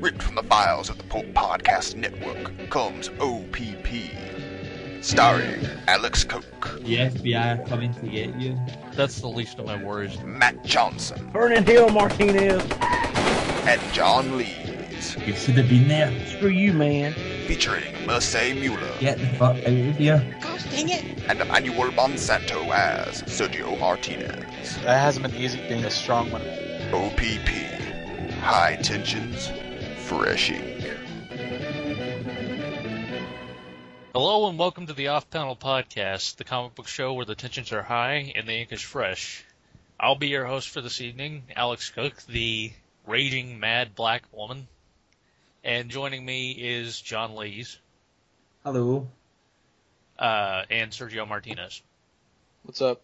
Ripped from the files of the Pulp Podcast Network comes OPP. Starring Alex Cook, The FBI are coming to get you. That's the least of my worries. Matt Johnson, Fernandino Martinez. and John Lees. You should have been there. Screw you, man. Featuring Merce Mueller Get the fuck out of here. Gosh dang it. and Emmanuel Monsanto as Sergio Martinez. That hasn't been easy being a strong one. OPP. High tensions, fresh ink. Hello and welcome to the Off Panel Podcast, the comic book show where the tensions are high and the ink is fresh. I'll be your host for this evening, Alex Cook, the raging mad black woman. And joining me is John Lees Hello. uh, and Sergio Martinez. What's up?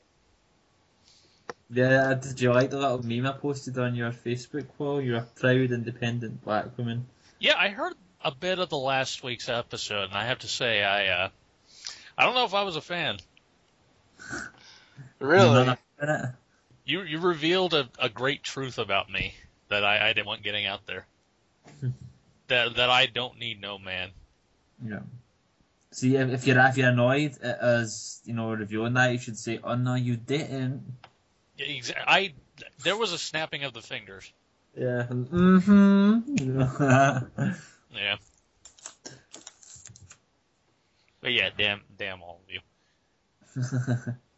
Yeah, did you like the little meme I posted on your Facebook wall? You're a proud, independent black woman. Yeah, I heard a bit of the last week's episode, and I have to say, I uh, I don't know if I was a fan. Really? None of it. You you revealed a, a great truth about me that I, I didn't want getting out there. that that I don't need no man. Yeah. See, if, if you're if you're annoyed at us, you know, reviewing that, you should say, "Oh no, you didn't." Yeah, I there was a snapping of the fingers. Yeah. Mm-hmm. Yeah. But yeah, damn damn all of you.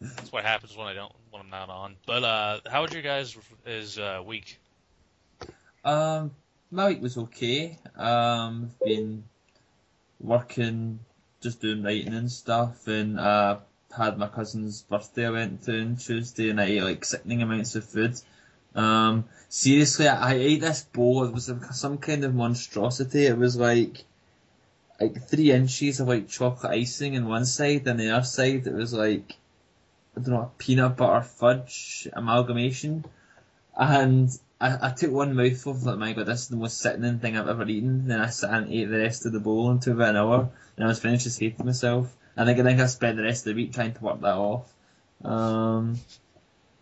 That's what happens when I don't when I'm not on. But uh how was your guys' is uh week? um, my week was okay. Um, I've been working, just doing writing and stuff, and uh, had my cousin's birthday I went to on Tuesday, and I ate like sickening amounts of food. Um, seriously, I, I ate this bowl. It was some kind of monstrosity. It was like like three inches of like chocolate icing in one side, and the other side it was like I don't know, peanut butter fudge amalgamation. And I, I took one mouthful, like, my god, this is the most sickening thing I've ever eaten. Then I sat and ate the rest of the bowl in about an hour, and I was finished just hating myself. Think I think I spent the rest of the week trying to work that off. Um,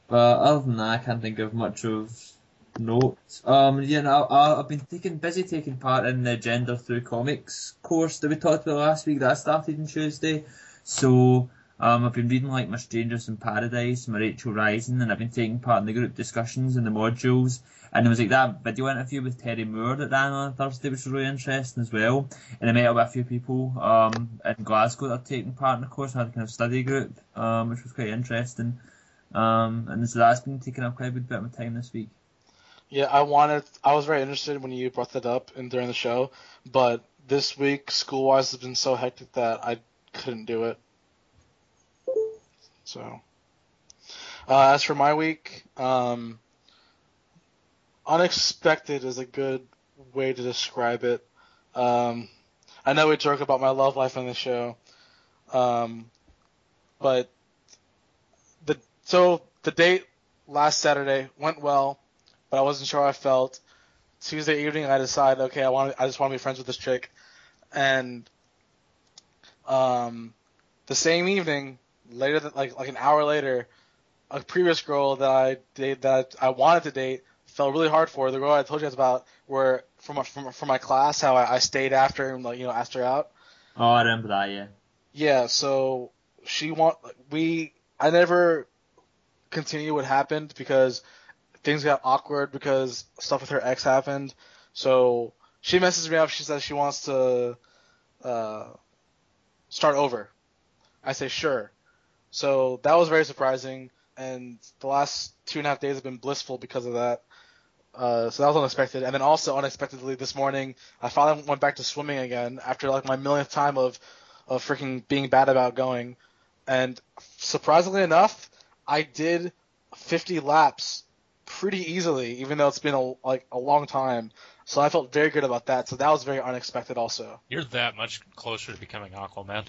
but other than that, I can't think of much of note. Um, you know, I, I've been taking busy taking part in the Gender Through Comics course that we talked about last week. That started on Tuesday, so um, I've been reading like my Strangers in Paradise, my Rachel Rising, and I've been taking part in the group discussions and the modules. And there was like that video interview with Terry Moore that ran on Thursday, which was really interesting as well. And I met up with a few people um, in Glasgow that are taking part in the course. I had a kind of study group, um, which was quite interesting. Um, and so that's been taking up quite a good bit of my time this week. Yeah, I wanted. I was very interested when you brought that up and during the show, but this week school wise has been so hectic that I couldn't do it. So, uh, as for my week, um, unexpected is a good way to describe it. Um, I know we joke about my love life on the show, um, but the so the date last Saturday went well, but I wasn't sure how I felt. Tuesday evening, I decided, okay, I want, I just want to be friends with this chick, and um, the same evening, later than like like an hour later, a previous girl that I date that I wanted to date fell really hard for. The girl I told you guys about, where from my, from from my class, how I, I stayed after and like you know asked her out. Oh, I remember that, yeah. Yeah, so she want we I never continue what happened because things got awkward because stuff with her ex happened. So she messes me up. She says she wants to uh, start over. I say sure. So that was very surprising, and the last two and a half days have been blissful because of that. Uh, so that was unexpected, and then also unexpectedly this morning, I finally went back to swimming again after like my millionth time of of freaking being bad about going. And surprisingly enough, I did 50 laps pretty easily, even though it's been a, like a long time. So I felt very good about that. So that was very unexpected also. You're that much closer to becoming Aquaman.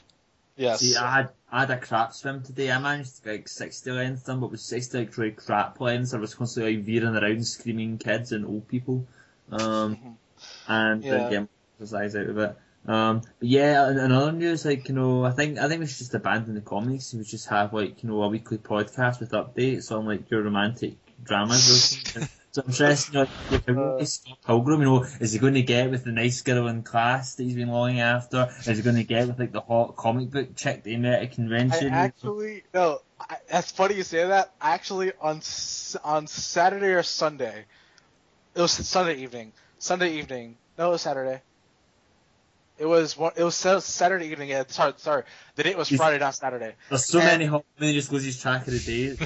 Yes. See, I had I had a crap swim today. I managed to get like sixty lengths done, but with sixty like really crap lengths, I was constantly like veering around, screaming kids and old people, um, and Yeah. getting exercise out of it. Um, but yeah, in, in other news, like you know, I think I think we should just abandon the comics and we just have like you know a weekly podcast with updates on like your romantic dramas. So I'm stressing, you like, Uh, Scott Pilgrim, you know, is he going to get with the nice girl in class that he's been longing after? Is he going to get with like the hot comic book chick that he met at a I convention? actually no. I, that's funny you say that. Actually, on on Saturday or Sunday, it was Sunday evening. Sunday evening. No, it was Saturday. It was one. It was Saturday evening. Yeah, sorry, sorry. The date was Friday, not Saturday. There's so And- many hot women, he just loses track of the days.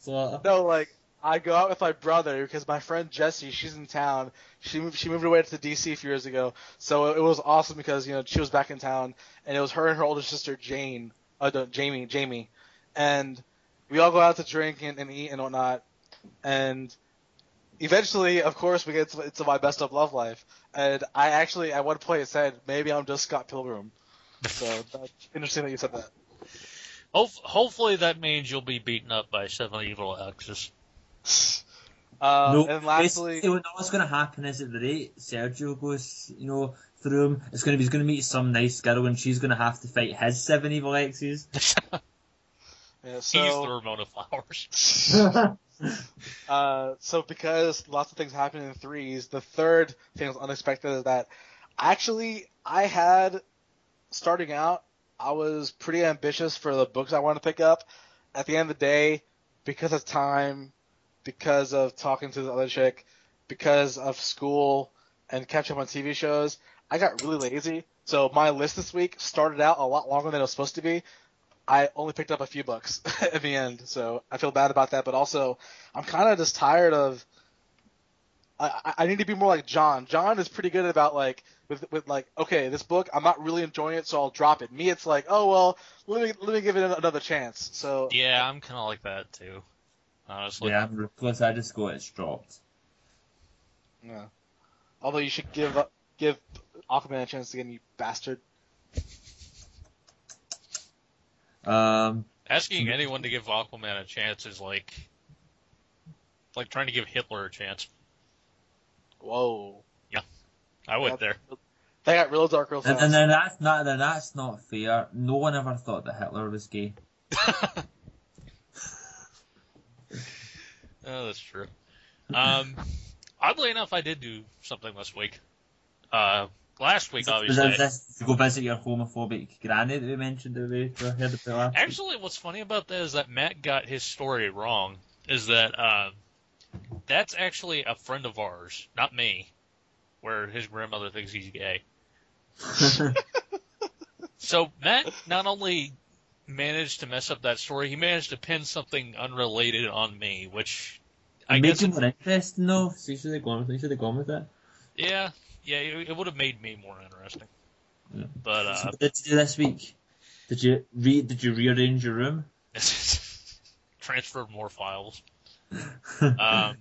so, No, like I go out with my brother because my friend Jessie, she's in town. She moved, she moved away to DC a few years ago, so it was awesome because you know she was back in town, and it was her and her older sister Jane, uh, no, Jamie, Jamie, and we all go out to drink and, and eat and whatnot, and eventually, of course, we get to, to my best of love life, and I actually at one point said maybe I'm just Scott Pilgrim, so that's interesting that you said that. Hopefully that means you'll be beaten up by seven evil exes. Uh, no, and lastly, basically, what- what's going to happen is at the rate Sergio goes, you know, through him, it's going to be he's going to meet some nice girl, and she's going to have to fight his seven evil exes. yeah, He's the Ramona Flowers. Uh, so because lots of things happen in threes, the third thing that's unexpected is that actually I had starting out, I was pretty ambitious for the books I wanted to pick up. At the end of the day, because of time, because of talking to the other chick, because of school and catching up on TV shows, I got really lazy. So my list this week started out a lot longer than it was supposed to be. I only picked up a few books at the end, so I feel bad about that. But also, I'm kind of just tired of. I, I- need to be more like John. John is pretty good about like with with like okay, this book I'm not really enjoying it, so I'll drop it. Me, it's like oh well, let me let me give it another chance. So yeah, I'm kind of like that too. Honestly. yeah, I'm ruthless. I just go, it's dropped. yeah. Although you should give up, give Aquaman a chance again, you bastard. Um, Asking anyone to give Aquaman a chance is like like trying to give Hitler a chance. Whoa, Yeah. I went Yep. there. they got real dark real and, fast. and then that's not, then that's not fair. No one ever thought that Hitler was gay. Oh, that's true. Um, oddly enough, I did do something this week. Uh, last week, Was obviously. that this to go visit your homophobic granny that we mentioned that we heard about? Actually, what's funny about that is that Matt got his story wrong. Is that uh, that's actually a friend of ours, not me, where his grandmother thinks he's gay. So Matt not only managed to mess up that story, he managed to pin something unrelated on me, which I Make guess it more interesting though. So you should have gone with you should have gone with it. yeah, yeah, it, it would have made me more interesting. Yeah. But So uh, what did you do this week? Did you re- did you rearrange your room? transferred more files. Um,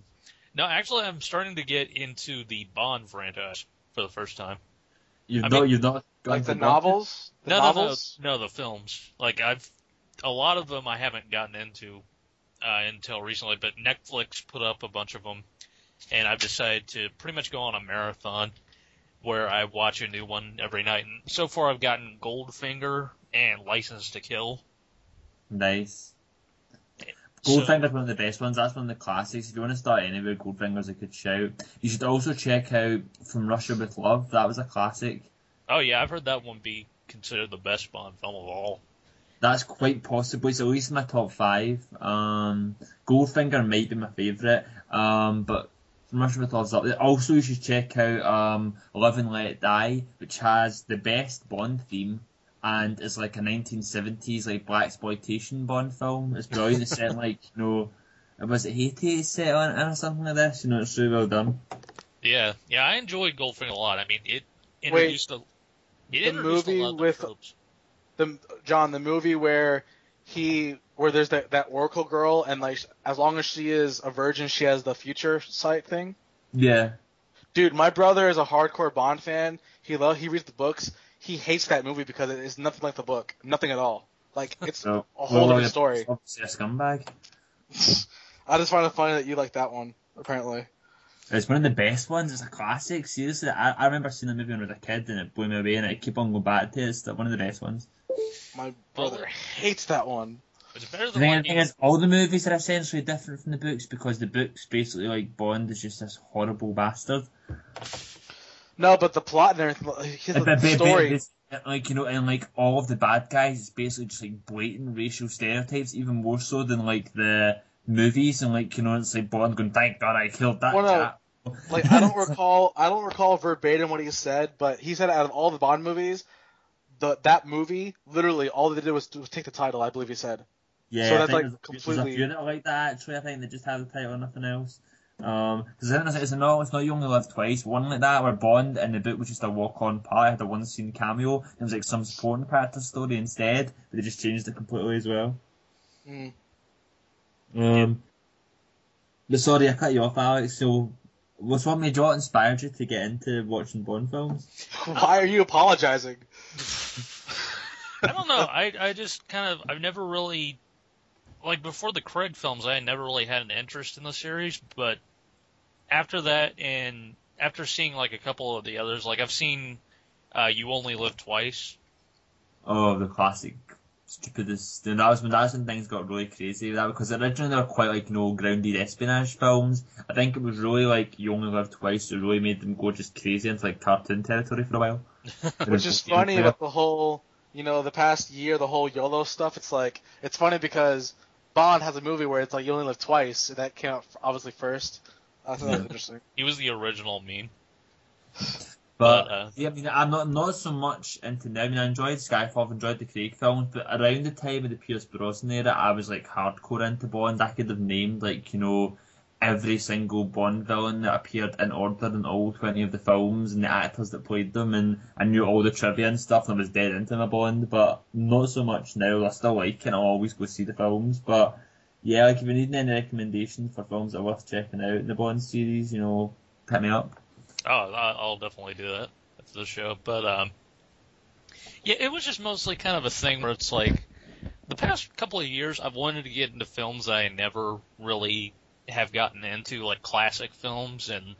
no, actually, I'm starting to get into the Bond franchise for the first time. You've I not mean- you've not like the novels, the no, novels. no, no, no, the films. Like I've a lot of them I haven't gotten into uh, until recently, but Netflix put up a bunch of them, and I've decided to pretty much go on a marathon where I watch a new one every night. And so far, I've gotten Goldfinger and License to Kill. Nice. So- Goldfinger's one of the best ones. That's one of the classics. If you want to start anywhere, Goldfinger's a good shout. You should also check out From Russia with Love. That was a classic. Oh yeah, I've heard that one be considered the best Bond film of all. That's quite possibly, it's at least in my top five. Um, Goldfinger might be my favourite, um, but From Russia with Love's up there. Also, you should check out um, Live and Let Die, which has the best Bond theme, and it's like a 1970s like blaxploitation Bond film. It's brilliant. it's set like you know, was it Haiti it's set on or something like this? You know, it's really well done. Yeah, yeah, I enjoyed Goldfinger a lot. I mean, it introduced a it the movie a lot of with- tropes. the John, the movie where he where there's that that Oracle girl and like as long as she is a virgin, she has the future sight thing. Yeah. Dude, my brother is a hardcore Bond fan. He love he reads the books. He hates that movie because it is nothing like the book, nothing at all. Like it's So a whole well, different story. A scumbag. I just find it funny that you like that one. Apparently, It's one of the best ones. It's a classic. Seriously, I, I remember seeing the movie when I was a kid and it blew me away, and I keep on going back to it. It's one of the best ones. my brother hates that one. It's better The than thing, the liking. thing is, all the movies are essentially different from the books because the books basically like Bond is just this horrible bastard. No, but the plot and everything, here's But- the but- but- story. but, like you know, and like all of the bad guys, it's basically just like blatant racial stereotypes, even more so than like the movies. And like you know, it's like Bond going, "Thank God I killed that Well, no, chap." Like I don't recall, I don't recall verbatim what he said, but he said out of all the Bond movies, the that movie literally all they did was, was take the title. I believe he said. Yeah, So I that's, think like, there's, there's completely- a few like that. Actually, I think they just have the title and nothing else. Um, because I think it's, it's not it's not you only live twice. One like that where Bond in the book was just a walk on part, had a one scene cameo. It was like some supporting part of the story instead, but they just changed it completely as well. Mm. Um, but sorry, I cut you off, Alex. So, what's what made you what inspired you to get into watching Bond films? Why are you apologizing? I don't know. I I just kind of I've never really like before the Craig films. I had never really had an interest in the series, but after that and after seeing like a couple of the others, like I've seen uh, You Only Live Twice. Oh, the classic stupidest. And that was when that's when things got really crazy with that because originally they were quite like you know grounded espionage films. I think it was really like You Only Live Twice that really made them go just crazy into like cartoon territory for a while. Which is funny about the whole, you know, the past year, the whole YOLO stuff. It's like it's funny because Bond has a movie where it's like you only live twice, and that came out obviously first. I thought that was interesting. He was the original meme. But uh, yeah, I mean, I'm not not so much into now. I mean, I enjoyed Skyfall, I've enjoyed the Craig films, but around the time of the Pierce Brosnan era, I was like hardcore into Bond. I could have named like you know every single Bond villain that appeared in order in all twenty of the films and the actors that played them, and I knew all the trivia and stuff. And I was dead into my Bond, but not so much now. I still like it. and I'll always go see the films, but. Yeah, like if you need any recommendations for films that are worth checking out in the Bond series, you know, hit me up. Oh, I- I'll definitely do that after the show. But um, yeah, it was just mostly kind of a thing where it's like the past couple of years I've wanted to get into films I never really have gotten into, like classic films, and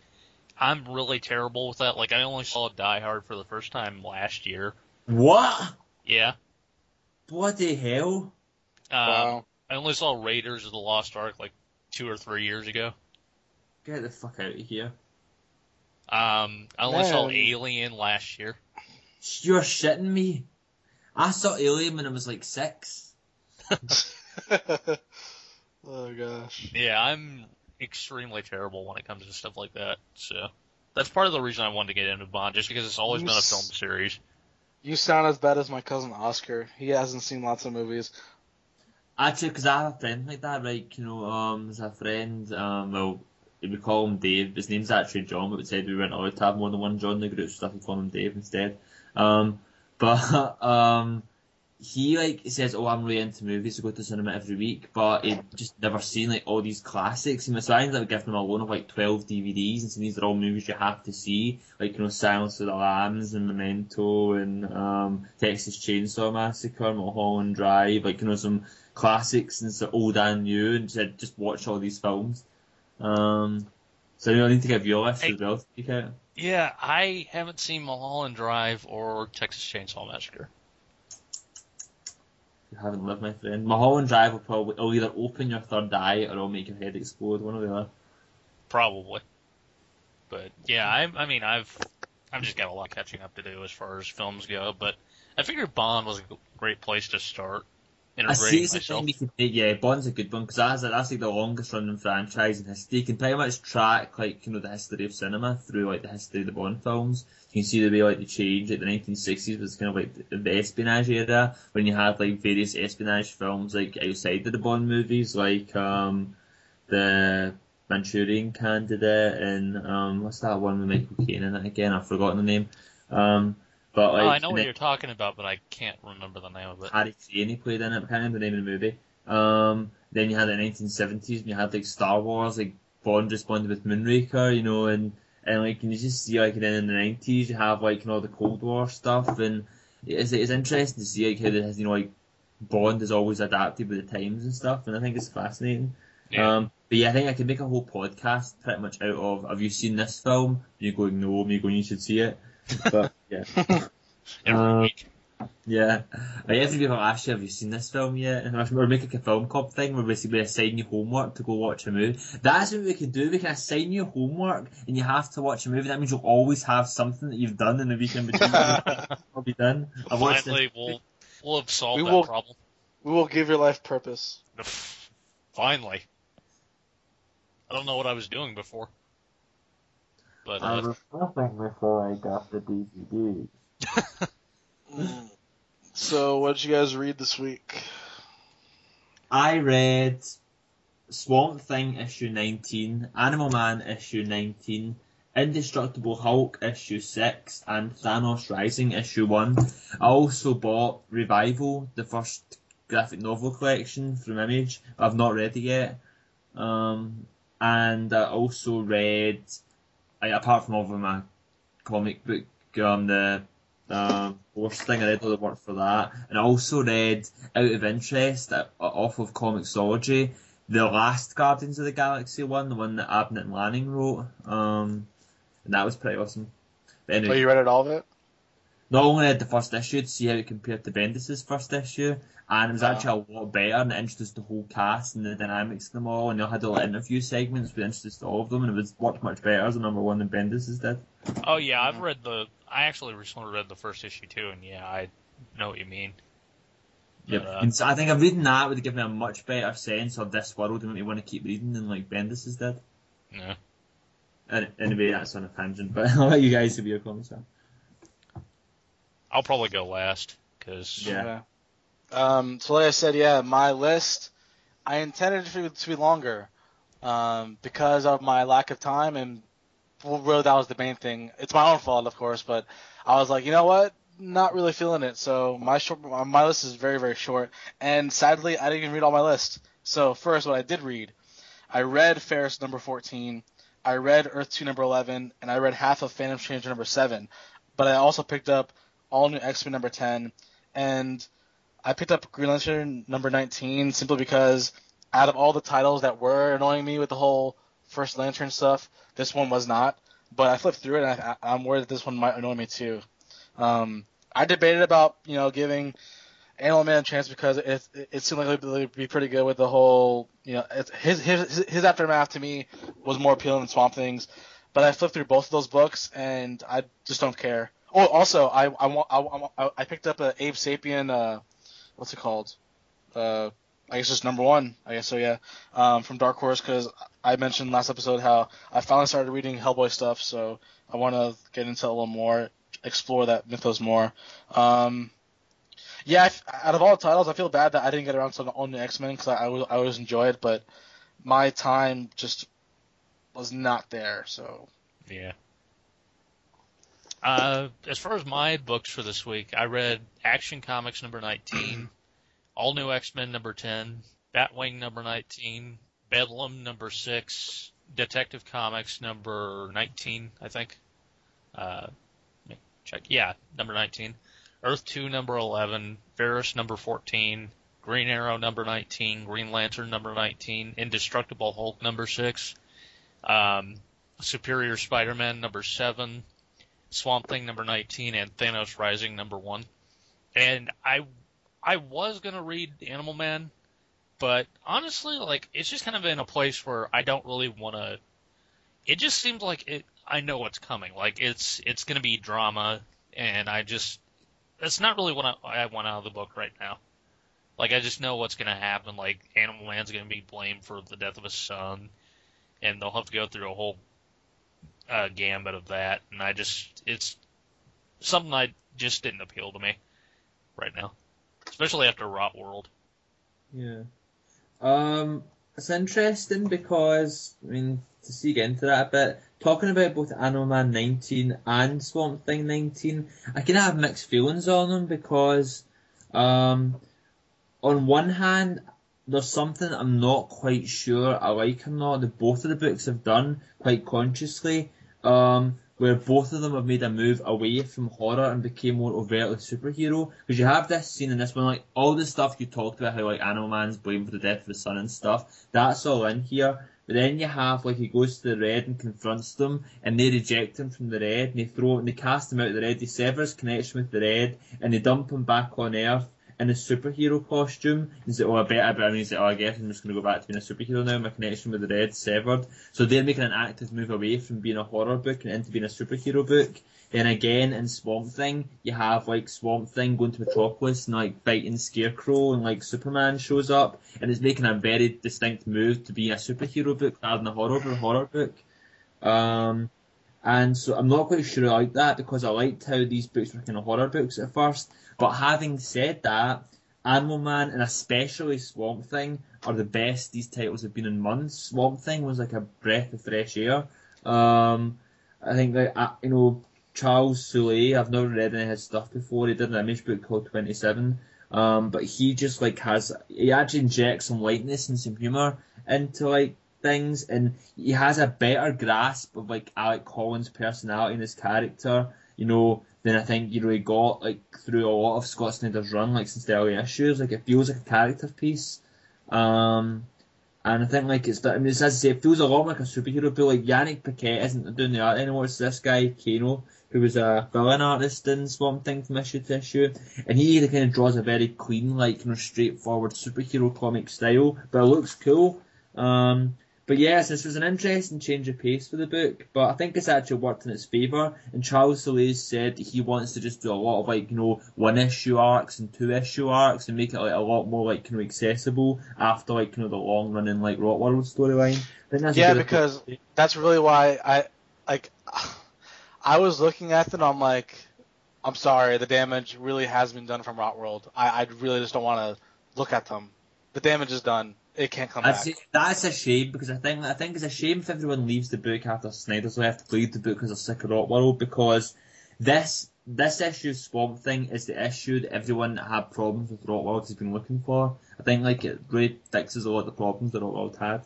I'm really terrible with that. Like I only saw Die Hard for the first time last year. What? Yeah. Bloody hell! Um, wow. I only saw Raiders of the Lost Ark like two or three years ago. Get the fuck out of here. Um, I only saw Alien last year. You're shitting me. I saw Alien when I was like six. oh gosh. Yeah, I'm extremely terrible when it comes to stuff like that. So that's part of the reason I wanted to get into Bond, just because it's always You been a film series. You sound as bad as my cousin Oscar. He hasn't seen lots of movies. Actually, because I have a friend like that, right? You know, um, there's a friend, um, well, we call him Dave. His name's actually John, but we said we weren't allowed to have more than one John in the group, so we call him Dave instead. Um, but, um, he like says, "Oh, I'm really into movies. I go to the cinema every week," but he just never seen like all these classics. And so I ended up giving him a loan of like twelve DVDs, and saying these are all movies you have to see, like you know, Silence of the Lambs and Memento and um, Texas Chainsaw Massacre, Mulholland Drive, like you know, some classics and so old and new, and said just watch all these films. Um, so you know, I need to give you a list Hey. as well. to check out. Yeah, I haven't seen Mulholland Drive or Texas Chainsaw Massacre. You haven't lived, my friend. Mulholland Drive will probably it'll either open your third eye or it'll make your head explode. One or the other. Probably. But yeah, I, I mean, I've I've just got a lot catching up to do as far as films go. But I figured Bond was a great place to start I see it's a thing we could take, yeah, Bond's a good one because that's, that's like the longest running franchise in history. You can pretty much track like, you know, the history of cinema through like the history of the Bond films. You can see the way like the change, like the 1960s was kind of like the, the espionage era when you had like various espionage films like outside of the Bond movies like, um, the Manchurian Candidate and, um, what's that one with Michael Caine in it again? I've forgotten the name. Um, but like, oh, I know what then- you're talking about, but I can't remember the name of it. Harry Crane played in it. I can't remember the name of the movie. Um, then you had the 1970s, and you had like Star Wars, like Bond responded with Moonraker, you know, and and like and you just see like then in the 90s you have like you know the Cold War stuff, and it's it's interesting to see like how it has you know like Bond is always adapted with the times and stuff, and I think it's fascinating. Yeah. Um, but yeah, I think I could make a whole podcast pretty much out of have you seen this film? You going no, me going you should see it. But yeah. Every uh, week. Yeah. I asked people last year, have you seen this film yet? And we're making a film club thing where basically we assign you homework to go watch a movie. That's what we can do. We can assign you homework and you have to watch a movie. That means you'll always have something that you've done in the weekend between. I'll be done. I've watched Finally, this. we'll we'll have solved We that will- problem. We will give your life purpose. Finally. I don't know what I was doing before. But I uh, was nothing before I got the DVD. So, what did you guys read this week? I read Swamp Thing issue 19, Animal Man issue 19, Indestructible Hulk issue 6, and Thanos Rising issue 1. I also bought Revival, the first graphic novel collection from Image. I've not read it yet. Um, and I also read, I, apart from over my comic book, um, the um, Force thing, I read all the work for that. And I also read, out of interest, uh, off of Comixology, the last Guardians of the Galaxy one, the one that Abnett and Lanning wrote. Um, and that was pretty awesome. But anyway, you read it all of it? not only read the first issue to see how it compared to Bendis' first issue, and it was actually a lot better and it introduced the whole cast and the dynamics of them all, and they had all the interview segments which introduced all of them, and it was worked much better as a number one than Bendis' did. oh yeah, I've read the. I actually recently read the first issue too, and yeah, I know what you mean. Yep. But, uh, and so I think I'm reading that would give me a much better sense of this world and make me want to keep reading than like Bendis' did. yeah. And anyway, that's on a tangent, but I'll let you guys have your comments on. I'll probably go last because Yeah. Um, so like I said, yeah, my list, I intended it to be longer, um, because of my lack of time and well, really that was the main thing. It's my own fault, of course, but I was like, you know what? Not really feeling it. So my short, my list is very, very short. And sadly, I didn't even read all my list. So first, what I did read, I read Fairest number 14, I read Earth 2 number 11, and I read half of Phantom Stranger number 7. But I also picked up All New X-Men number 10, and I picked up Green Lantern number 19 simply because out of all the titles that were annoying me with the whole first Lantern stuff, this one was not. But I flipped through it, and I, I'm worried that this one might annoy me too. Um, I debated about you know giving Animal Man a chance because it it, seemed like it would be pretty good with the whole you know his his his aftermath to me was more appealing than Swamp Things. But I flipped through both of those books, and I just don't care. Oh, also, I I, I, I picked up a Abe Sapien uh, what's it called? Uh, I guess just number one. I guess so. Yeah, um, from Dark Horse because I mentioned last episode how I finally started reading Hellboy stuff, so I want to get into it a little more, explore that mythos more. Um, yeah, out of all the titles, I feel bad that I didn't get around to the only X Men because I, I, I always enjoy it, but my time just was not there. So Yeah. Uh, as far as my books for this week, I read Action Comics number 19, All New X-Men number 10, Batwing number 19, Bedlam number 6, Detective Comics number 19, I think. Uh, check. Yeah, number 19. Earth 2 number 11, Fairest number 14, Green Arrow number 19, Green Lantern number 19, Indestructible Hulk number 6, um, Superior Spider-Man number 7, Swamp Thing number 19, and Thanos Rising number 1. And I I was going to read Animal Man, but honestly, like, it's just kind of in a place where I don't really want to. It just seems like it. I know what's coming. Like, it's it's going to be drama, and I just. That's not really what I, I want out of the book right now. Like, I just know what's going to happen. Like, Animal Man's going to be blamed for the death of his son, and they'll have to go through a whole uh, gambit of that, and I just it's something I just didn't appeal to me right now, especially after Rot World. Yeah. Um, it's interesting because, I mean, to see get into that a bit, talking about both Animal Man 19 and Swamp Thing 19, I kind of have mixed feelings on them because, um, on one hand, there's something I'm not quite sure I like or not that both of the books have done quite consciously, um, where both of them have made a move away from horror and became more overtly superhero. Because you have this scene in this one, like all the stuff you talked about, how like Animal Man's blamed for the death of his son and stuff, that's all in here. But then you have like he goes to the red and confronts them, and they reject him from the red, and they throw and they cast him out of the red. He severs connection with the red, and they dump him back on Earth in a superhero costume. He's like, oh, I bet, I mean, he's like, oh, I guess I'm just going to go back to being a superhero now. My connection with the red severed. So they're making an active move away from being a horror book and into being a superhero book. Then again, in Swamp Thing, you have like Swamp Thing going to Metropolis and like fighting Scarecrow and like Superman shows up and it's making a very distinct move to be a superhero book rather than a horror horror book. Um, and so I'm not quite sure like that because I liked how these books were kind of horror books at first. But having said that, Animal Man and especially Swamp Thing are the best these titles have been in months. Swamp Thing was like a breath of fresh air. Um, I think that uh, you know Charles Soule. I've never read any of his stuff before. He did an image book called Twenty Seven. Um, but he just like has he actually injects some lightness and some humor into like things, and he has a better grasp of like Alec Holland's personality and his character. You know, than I think you really got like through a lot of Scott Snyder's run, like since the early issues. Like it feels like a character piece. Um, and I think like it's but I mean it's as I say, it feels a lot like a superhero book. Like Yannick Paquette isn't doing the art anymore. It's this guy Kano who was a villain artist in Swamp Thing from issue to issue, and he kind of draws a very clean, like you know, straightforward superhero comic style, but it looks cool. Um, but yes, this was an interesting change of pace for the book, but I think it's actually worked in its favour. And Charles Soule said he wants to just do a lot of like, you know, one issue arcs and two issue arcs and make it like a lot more like kind of accessible after like, you know, the long running like Rot World storyline. Yeah, because that's really why I, like, I was looking at it and I'm like, I'm sorry, the damage really has been done from Rot World. I, I really just don't want to look at them. The damage is done it can't come that's, back. That's a shame because I think I think it's a shame if everyone leaves the book after Snyder's left to leave the book because they're sick of Rot World because this this issue of Swamp Thing is the issue that everyone that had problems with Rot World has been looking for. I think like it really fixes a lot of the problems that Rot World had.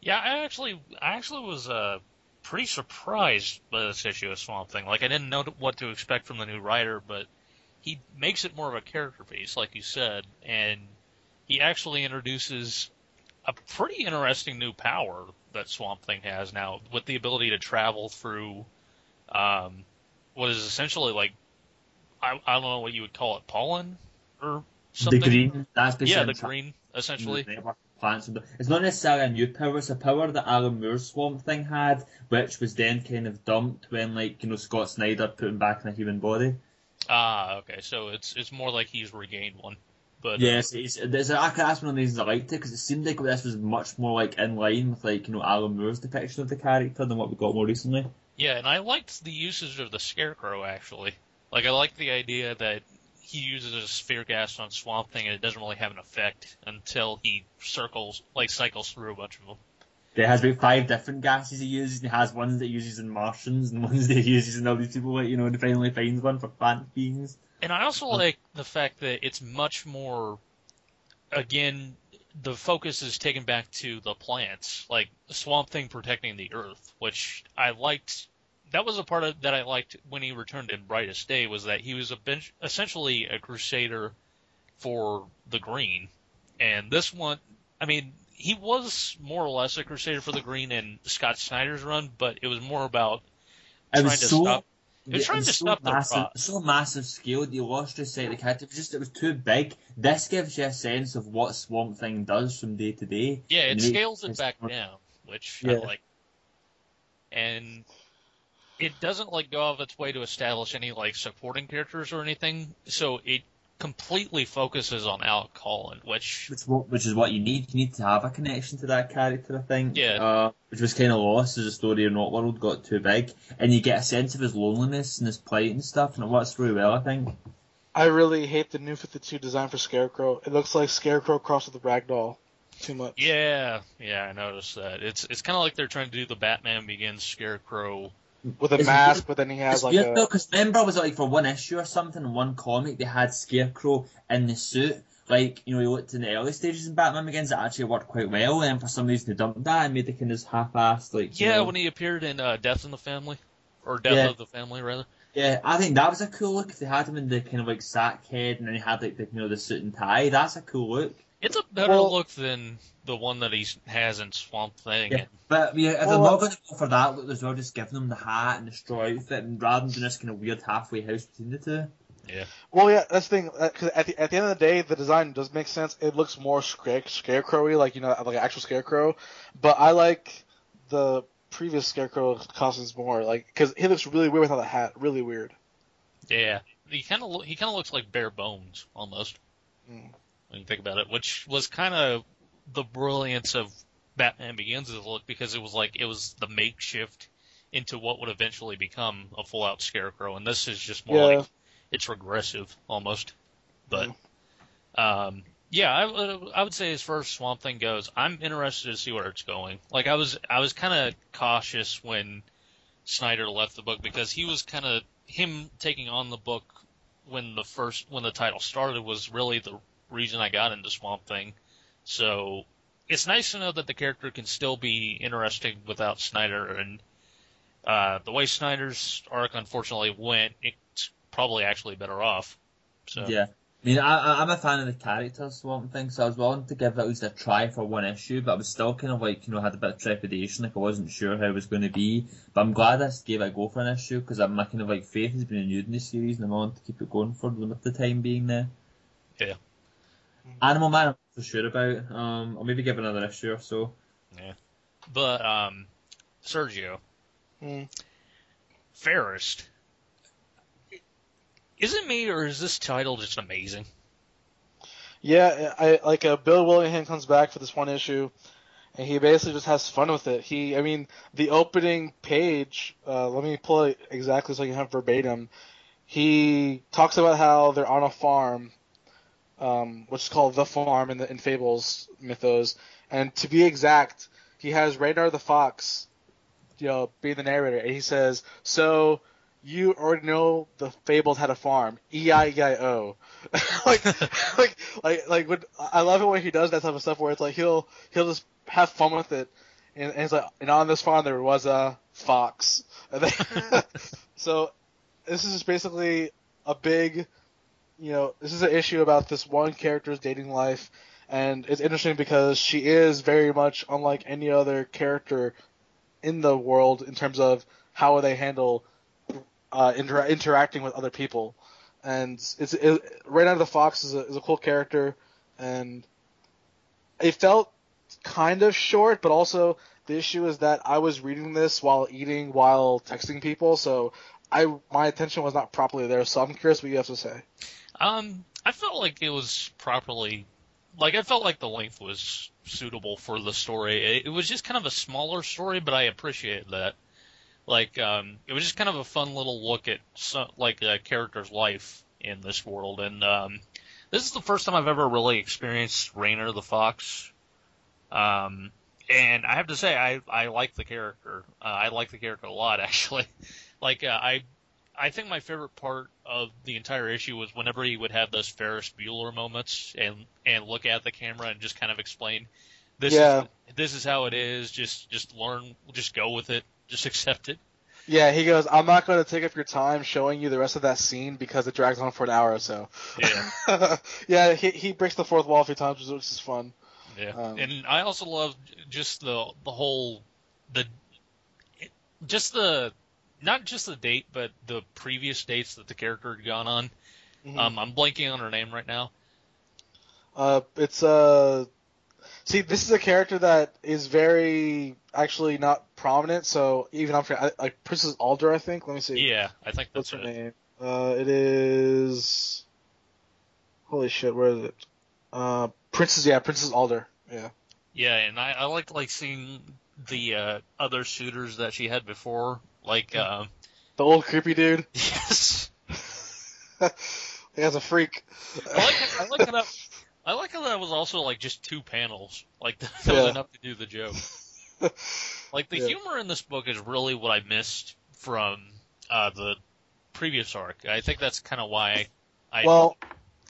Yeah, I actually I actually was uh, pretty surprised by this issue of Swamp Thing. Like I didn't know what to expect from the new writer, but he makes it more of a character piece, like you said, and he actually introduces a pretty interesting new power that Swamp Thing has now, with the ability to travel through um, what is essentially like I, I don't know what you would call it, pollen or something. The green. That's yeah, the green essentially. Plants. It's not necessarily a new power. It's a power that Alan Moore's Swamp Thing had, which was then kind of dumped when, like, you know, Scott Snyder put him back in a human body. Ah, okay. So it's it's more like he's regained one. But uh, yes, it's, it's, that's one of the reasons I liked it because it seemed like this was much more like in line with like you know Alan Moore's depiction of the character than what we got more recently. Yeah, and I liked the usage of the Scarecrow actually. Like I like the idea that he uses a fear gas on Swamp Thing and it doesn't really have an effect until he circles like cycles through a bunch of them. There has about five different gases he uses. He has ones that he uses in Martians and ones that he uses in other people. Like, you know, and finally finds one for plant beings. And I also like the fact that it's much more, again, the focus is taken back to the plants, like Swamp Thing protecting the Earth, which I liked. That was a part of that I liked when he returned in Brightest Day was that he was a bench, essentially a crusader for the green, and this one, I mean, he was more or less a crusader for the green in Scott Snyder's run, but it was more about trying to so, stop It was trying to so stop massive, so massive scale you lost your sight of the character. It was just it was too big. This gives you a sense of what Swamp Thing does from day to day. Yeah, it scales it back down, which yeah. I like. And it doesn't like go out of its way to establish any like supporting characters or anything. So it completely focuses on Alec Holland, which which, which is what you need. You need to have a connection to that character, I think. Yeah. Uh, which was kind of lost as the story in Rot World got too big, and you get a sense of his loneliness and his plight and stuff, and it works really well, I think. I really hate the new 52 design for Scarecrow. It looks like Scarecrow crossed with a Ragdoll. Too much. Yeah, yeah, I noticed that. It's it's kind of like they're trying to do the Batman Begins Scarecrow with a it's mask, weird. but then he has it's like weird a. Because remember, was it like for one issue or something one comic they had Scarecrow in the suit. Like you know, you looked in the early stages in Batman Begins, it actually worked quite well, and for some reason they dumped that and made it kind of half-assed. Like yeah, know. when he appeared in uh, Death in the Family, or Death yeah. of the Family rather. Yeah, I think that was a cool look. If they had him in the kind of like sack head and then he had like the you know the suit and tie, that's a cool look. It's a better Well- look than the one that he has in Swamp Thing. Yeah, but yeah, if they're not going to go for that look, as well, just giving him the hat and the straw outfit, and rather than doing this kind of weird halfway house between the two. Yeah. Well, yeah, that's the thing. Because at the at the end of the day, the design does make sense. It looks more scare, scarecrowy, like you know, like an actual scarecrow. But I like the previous scarecrow costumes more, like because he looks really weird without the hat. Really weird. Yeah, he kind of lo- he kind of looks like bare bones almost Mm. When you think about it, which was kind of the brilliance of Batman Begins' look because it was like it was the makeshift into what would eventually become a full out Scarecrow, and this is just more Yeah. like it's regressive almost. But um, yeah, I, would- I would say as far as Swamp Thing goes, I'm interested to see where it's going. Like I was I was kind of cautious when Snyder left the book because he was kind of him taking on the book when the first when the title started was really the reason I got into Swamp Thing. So it's nice to know that the character can still be interesting without Snyder and uh, the way Snyder's arc unfortunately went, it's probably actually better off. So Yeah. I mean, I, I'm a fan of the character Swamp Thing, so I was willing to give it at least a try for one issue, but I was still kind of like, you know, had a bit of trepidation, like I wasn't sure how it was going to be. But I'm glad I gave it a go for an issue, because I'm my kind of like faith has been renewed in the series, and I want to keep it going for the, the time being there. Yeah. Animal Man, I'm not so sure about. Um, I'll maybe give it another issue or so. Yeah. But um, Sergio, Hmm. Fairest. Is it me or is this title just amazing? Yeah, I like uh, Bill Willingham comes back for this one issue, and he basically just has fun with it. He, I mean, the opening page. Uh, let me pull it exactly so you can have verbatim. He talks about how they're on a farm, um, which is called the farm in the in Fables mythos, and to be exact, he has Reynard the fox, you know, being the narrator, and he says, "So you already know the Fables had a farm, E I E I O." like, like, like, like when I love it when he does that type of stuff where it's like he'll he'll just have fun with it, and, and it's like, and on this farm there was a fox. So this is just basically a big, you know, this is an issue about this one character's dating life, and it's interesting because she is very much unlike any other character in the world in terms of how they handle uh, inter- interacting with other people. And it's it, right out of the Fox is a, is a cool character, and it felt kind of short, but also the issue is that I was reading this while eating, while texting people, so I my attention was not properly there. So I'm curious what you have to say. Um, I felt like it was properly, like I felt like the length was suitable for the story. It, it was just kind of a smaller story, but I appreciated that. Like, um, it was just kind of a fun little look at some, like a character's life in this world, and um, this is the first time I've ever really experienced Reynard the Fox. Um, and I have to say, I I like the character. Uh, I like the character a lot, actually. like, uh, I I think my favorite part of the entire issue was whenever he would have those Ferris Bueller moments and and look at the camera and just kind of explain this Yeah. is this is how it is. Just just learn, just go with it, just accept it. Yeah, he goes, I'm not going to take up your time showing you the rest of that scene because it drags on for an hour or so. Yeah, yeah, he, he breaks the fourth wall a few times, which is fun. yeah. Um, and I also love just the the whole the just the not just the date, but the previous dates that the character had gone on. Mhm. Um, I'm blanking on her name right now. Uh, it's uh, see, this is a character that is very actually not prominent. So even I'm like Princess Alder, I think. Let me see. Yeah, I think What's that's her it. name? Uh, it is. Holy shit, where is it? Uh, Princess, yeah, Princess Alder. Yeah. Yeah, and I, I like like seeing the uh, other suitors that she had before. Like, um, The old creepy dude. yes, he has a freak. I like it, I like how that I like how that was also like just two panels. Like that was Yeah. enough to do the joke. Like the Yeah. humor in this book is really what I missed from uh, the previous arc. I think that's kind of why I well,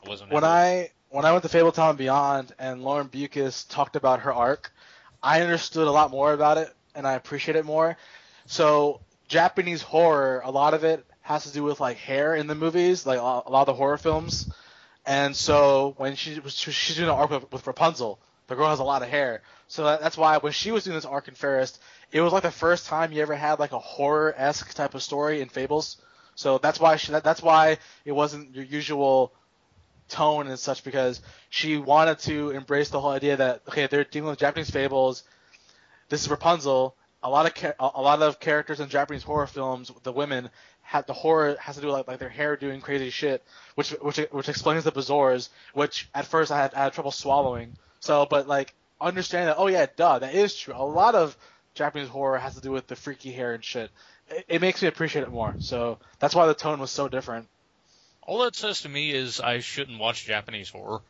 wasn't. when. I when I went to Fabletown and Beyond and Lauren Beukes talked about her arc, I understood a lot more about it and I appreciate it more. So Japanese horror, a lot of it has to do with like hair in the movies, like a lot of the horror films. And so when she was she's doing an arc with, with Rapunzel, the girl has a lot of hair. So that, that's why when she was doing this arc in Fairest, it was like the first time you ever had like a horror esque type of story in Fables. So that's why she, that, that's why it wasn't your usual tone and such because she wanted to embrace the whole idea that okay they're dealing with Japanese fables. This is Rapunzel. A lot of a lot of characters in Japanese horror films, the women had the horror has to do with like, like their hair doing crazy shit, which which which explains the Bazaars, which at first I had I had trouble swallowing. So, but like understand that oh yeah, duh, that is true. A lot of Japanese horror has to do with the freaky hair and shit. It, it makes me appreciate it more. So that's why the tone was so different. All that says to me is I shouldn't watch Japanese horror.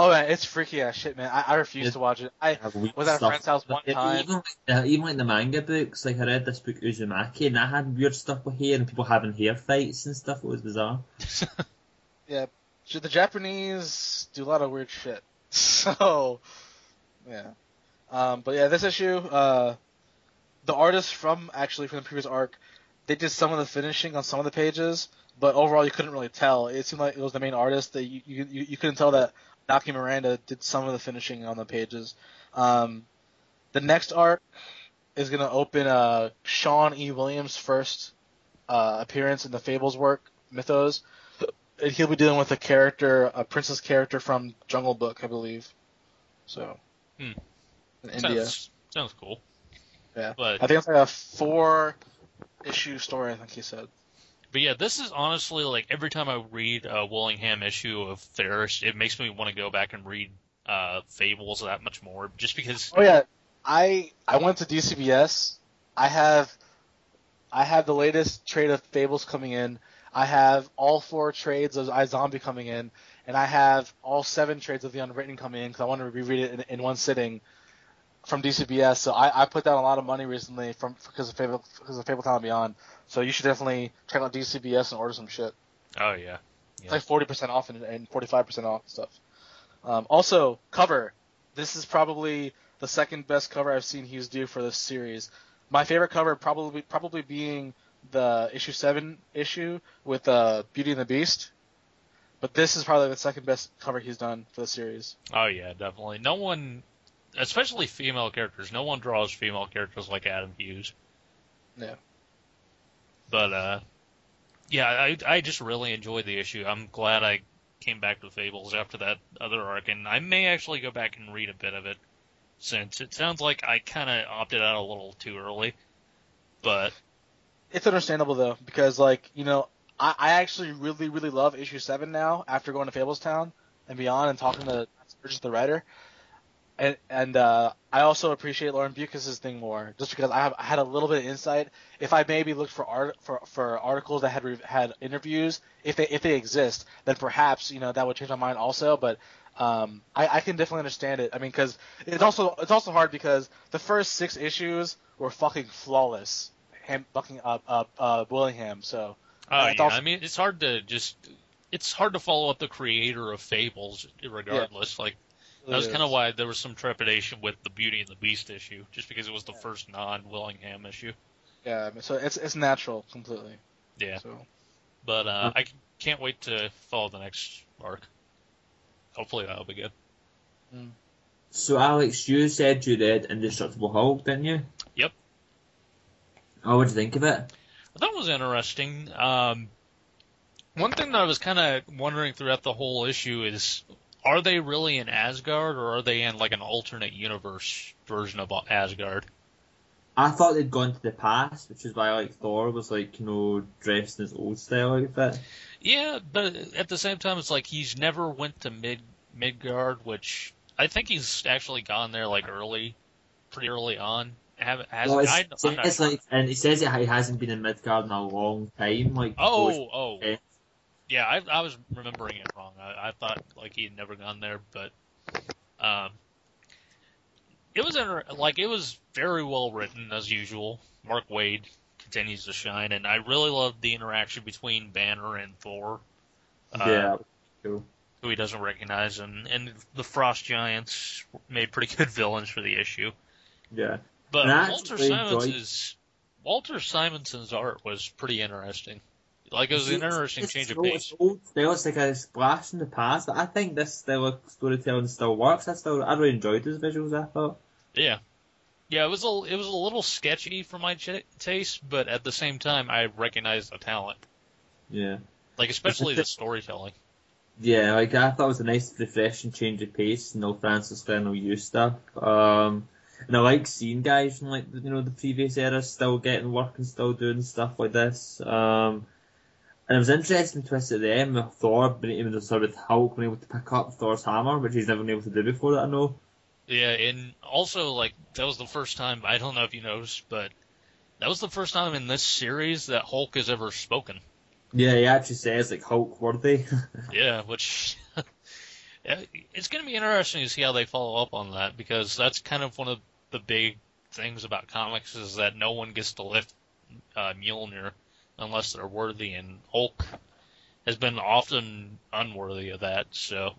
Oh man, it's freaky ass shit, man. I, I refuse It- to watch it. I was at a friend's house one time. Even, like the, even like the manga books, like I read this book Uzumaki, and that had weird stuff with hair and people having hair fights and stuff. It was bizarre. Yeah, the Japanese do a lot of weird shit. So, yeah. Um, but yeah, this issue, uh, the artist from actually from the previous arc, they did some of the finishing on some of the pages, but overall you couldn't really tell. It seemed like it was the main artist that you you, you you couldn't tell that Inaki Miranda did some of the finishing on the pages. Um, the next arc is gonna open uh Sean E. Williams' first uh, appearance in the Fables work Mythos and he'll be dealing with a character, a princess character from Jungle Book, I believe. So, Hmm. in India, Sounds, sounds cool. yeah. But I think it's like a four issue story. I think he said. But yeah, this is honestly like every time I read a Willingham issue of Fairest, it makes me want to go back and read uh, Fables that much more, just because. Oh yeah, I I went to DCBS. I have I have the latest trade of Fables coming in. I have all four trades of iZombie coming in, and I have all seven trades of the Unwritten coming in because I want to reread it in, in one sitting from DCBS. So I, I put down a lot of money recently from because of Fable because of Fable Town Beyond. So you should definitely check out DCBS and order some shit. Oh yeah, It's like forty percent off and, and forty five percent off stuff. Um, also, cover. This is probably the second best cover I've seen Hughes do for this series. My favorite cover probably probably being the issue seven issue with uh, Beauty and the Beast. But this is probably the second best cover he's done for the series. oh yeah, definitely. No one, especially female characters, no one draws female characters like Adam Hughes. Yeah. But uh, yeah, I I just really enjoyed the issue. I'm glad I came back to Fables after that other arc, and I may actually go back and read a bit of it, since it sounds like I kind of opted out a little too early. But It's understandable though, because like you know, I, I actually really really love issue seven now after going to Fablestown and beyond and talking to the writer, and and uh, I also appreciate Lauren Beukes' thing more, just because I have I had a little bit of insight. If I maybe looked for art for for articles that had re- had interviews, if they if they exist, then perhaps you know that would change my mind also. But um, I, I can definitely understand it. I mean, because it's also it's also hard because the first six issues were fucking flawless. Ham, fucking uh, uh, uh, Willingham. So Oh It's yeah, also- I mean it's hard to just it's hard to follow up the creator of Fables regardless. Like that was kind of why there was some trepidation with the Beauty and the Beast issue, just because it was the first non-Willingham issue. yeah. So it's it's natural completely. Yeah, So but uh, I can't wait to follow the next arc. Hopefully that'll be good. So Alex, you said you read Indestructible Hulk, didn't you? Yep. Oh, what would you think of it? That was interesting. Um, one thing that I was kind of wondering throughout the whole issue is, are they really in Asgard or are they in like an alternate universe version of Asgard? I thought they'd gone to the past, which is why like Thor was like, you know, dressed in his old style outfit. Yeah, but at the same time, it's like he's never went to Mid Midgard, which I think he's actually gone there like early, pretty early on. Have, has Well, it's, I, it's like, and he says it, he hasn't been in Midgard in a long time. Like, Oh, oh. Yeah, I, I was remembering it wrong. I, I thought like he had never gone there, but um, it was inter- like it was very well written as usual. Mark Waid continues to shine, and I really loved the interaction between Banner and Thor, uh, yeah, cool. who he doesn't recognize, and and the Frost Giants made pretty good villains for the issue. yeah. But Walter actually Simonson's enjoyed- Walter Simonson's art was pretty interesting. Like it was an interesting It's change of pace. old style. It's like a splash in the past. But I think this style of storytelling still works. I still, I really enjoyed his visuals. I thought. Yeah. Yeah, it was a it was a little sketchy for my ch- taste, but at the same time, I recognized the talent, Yeah. like especially the storytelling. Yeah, like I thought it was a nice, refreshing change of pace. No Francis no you stuff. Um, and I like seeing guys from like you know the previous era still getting work and still doing stuff like this. Um, and it was interesting twist at the end with Thor being able to sort of Hulk being able to pick up Thor's hammer, which he's never been able to do before that I know. Yeah, and also like that was the first time I don't know if you noticed, but that was the first time in this series that Hulk has ever spoken. Yeah, he actually says like Hulk worthy. Yeah, which yeah, it's going to be interesting to see how they follow up on that because that's kind of one of the big things about comics is that no one gets to lift uh, Mjolnir unless they're worthy, and Hulk has been often unworthy of that. So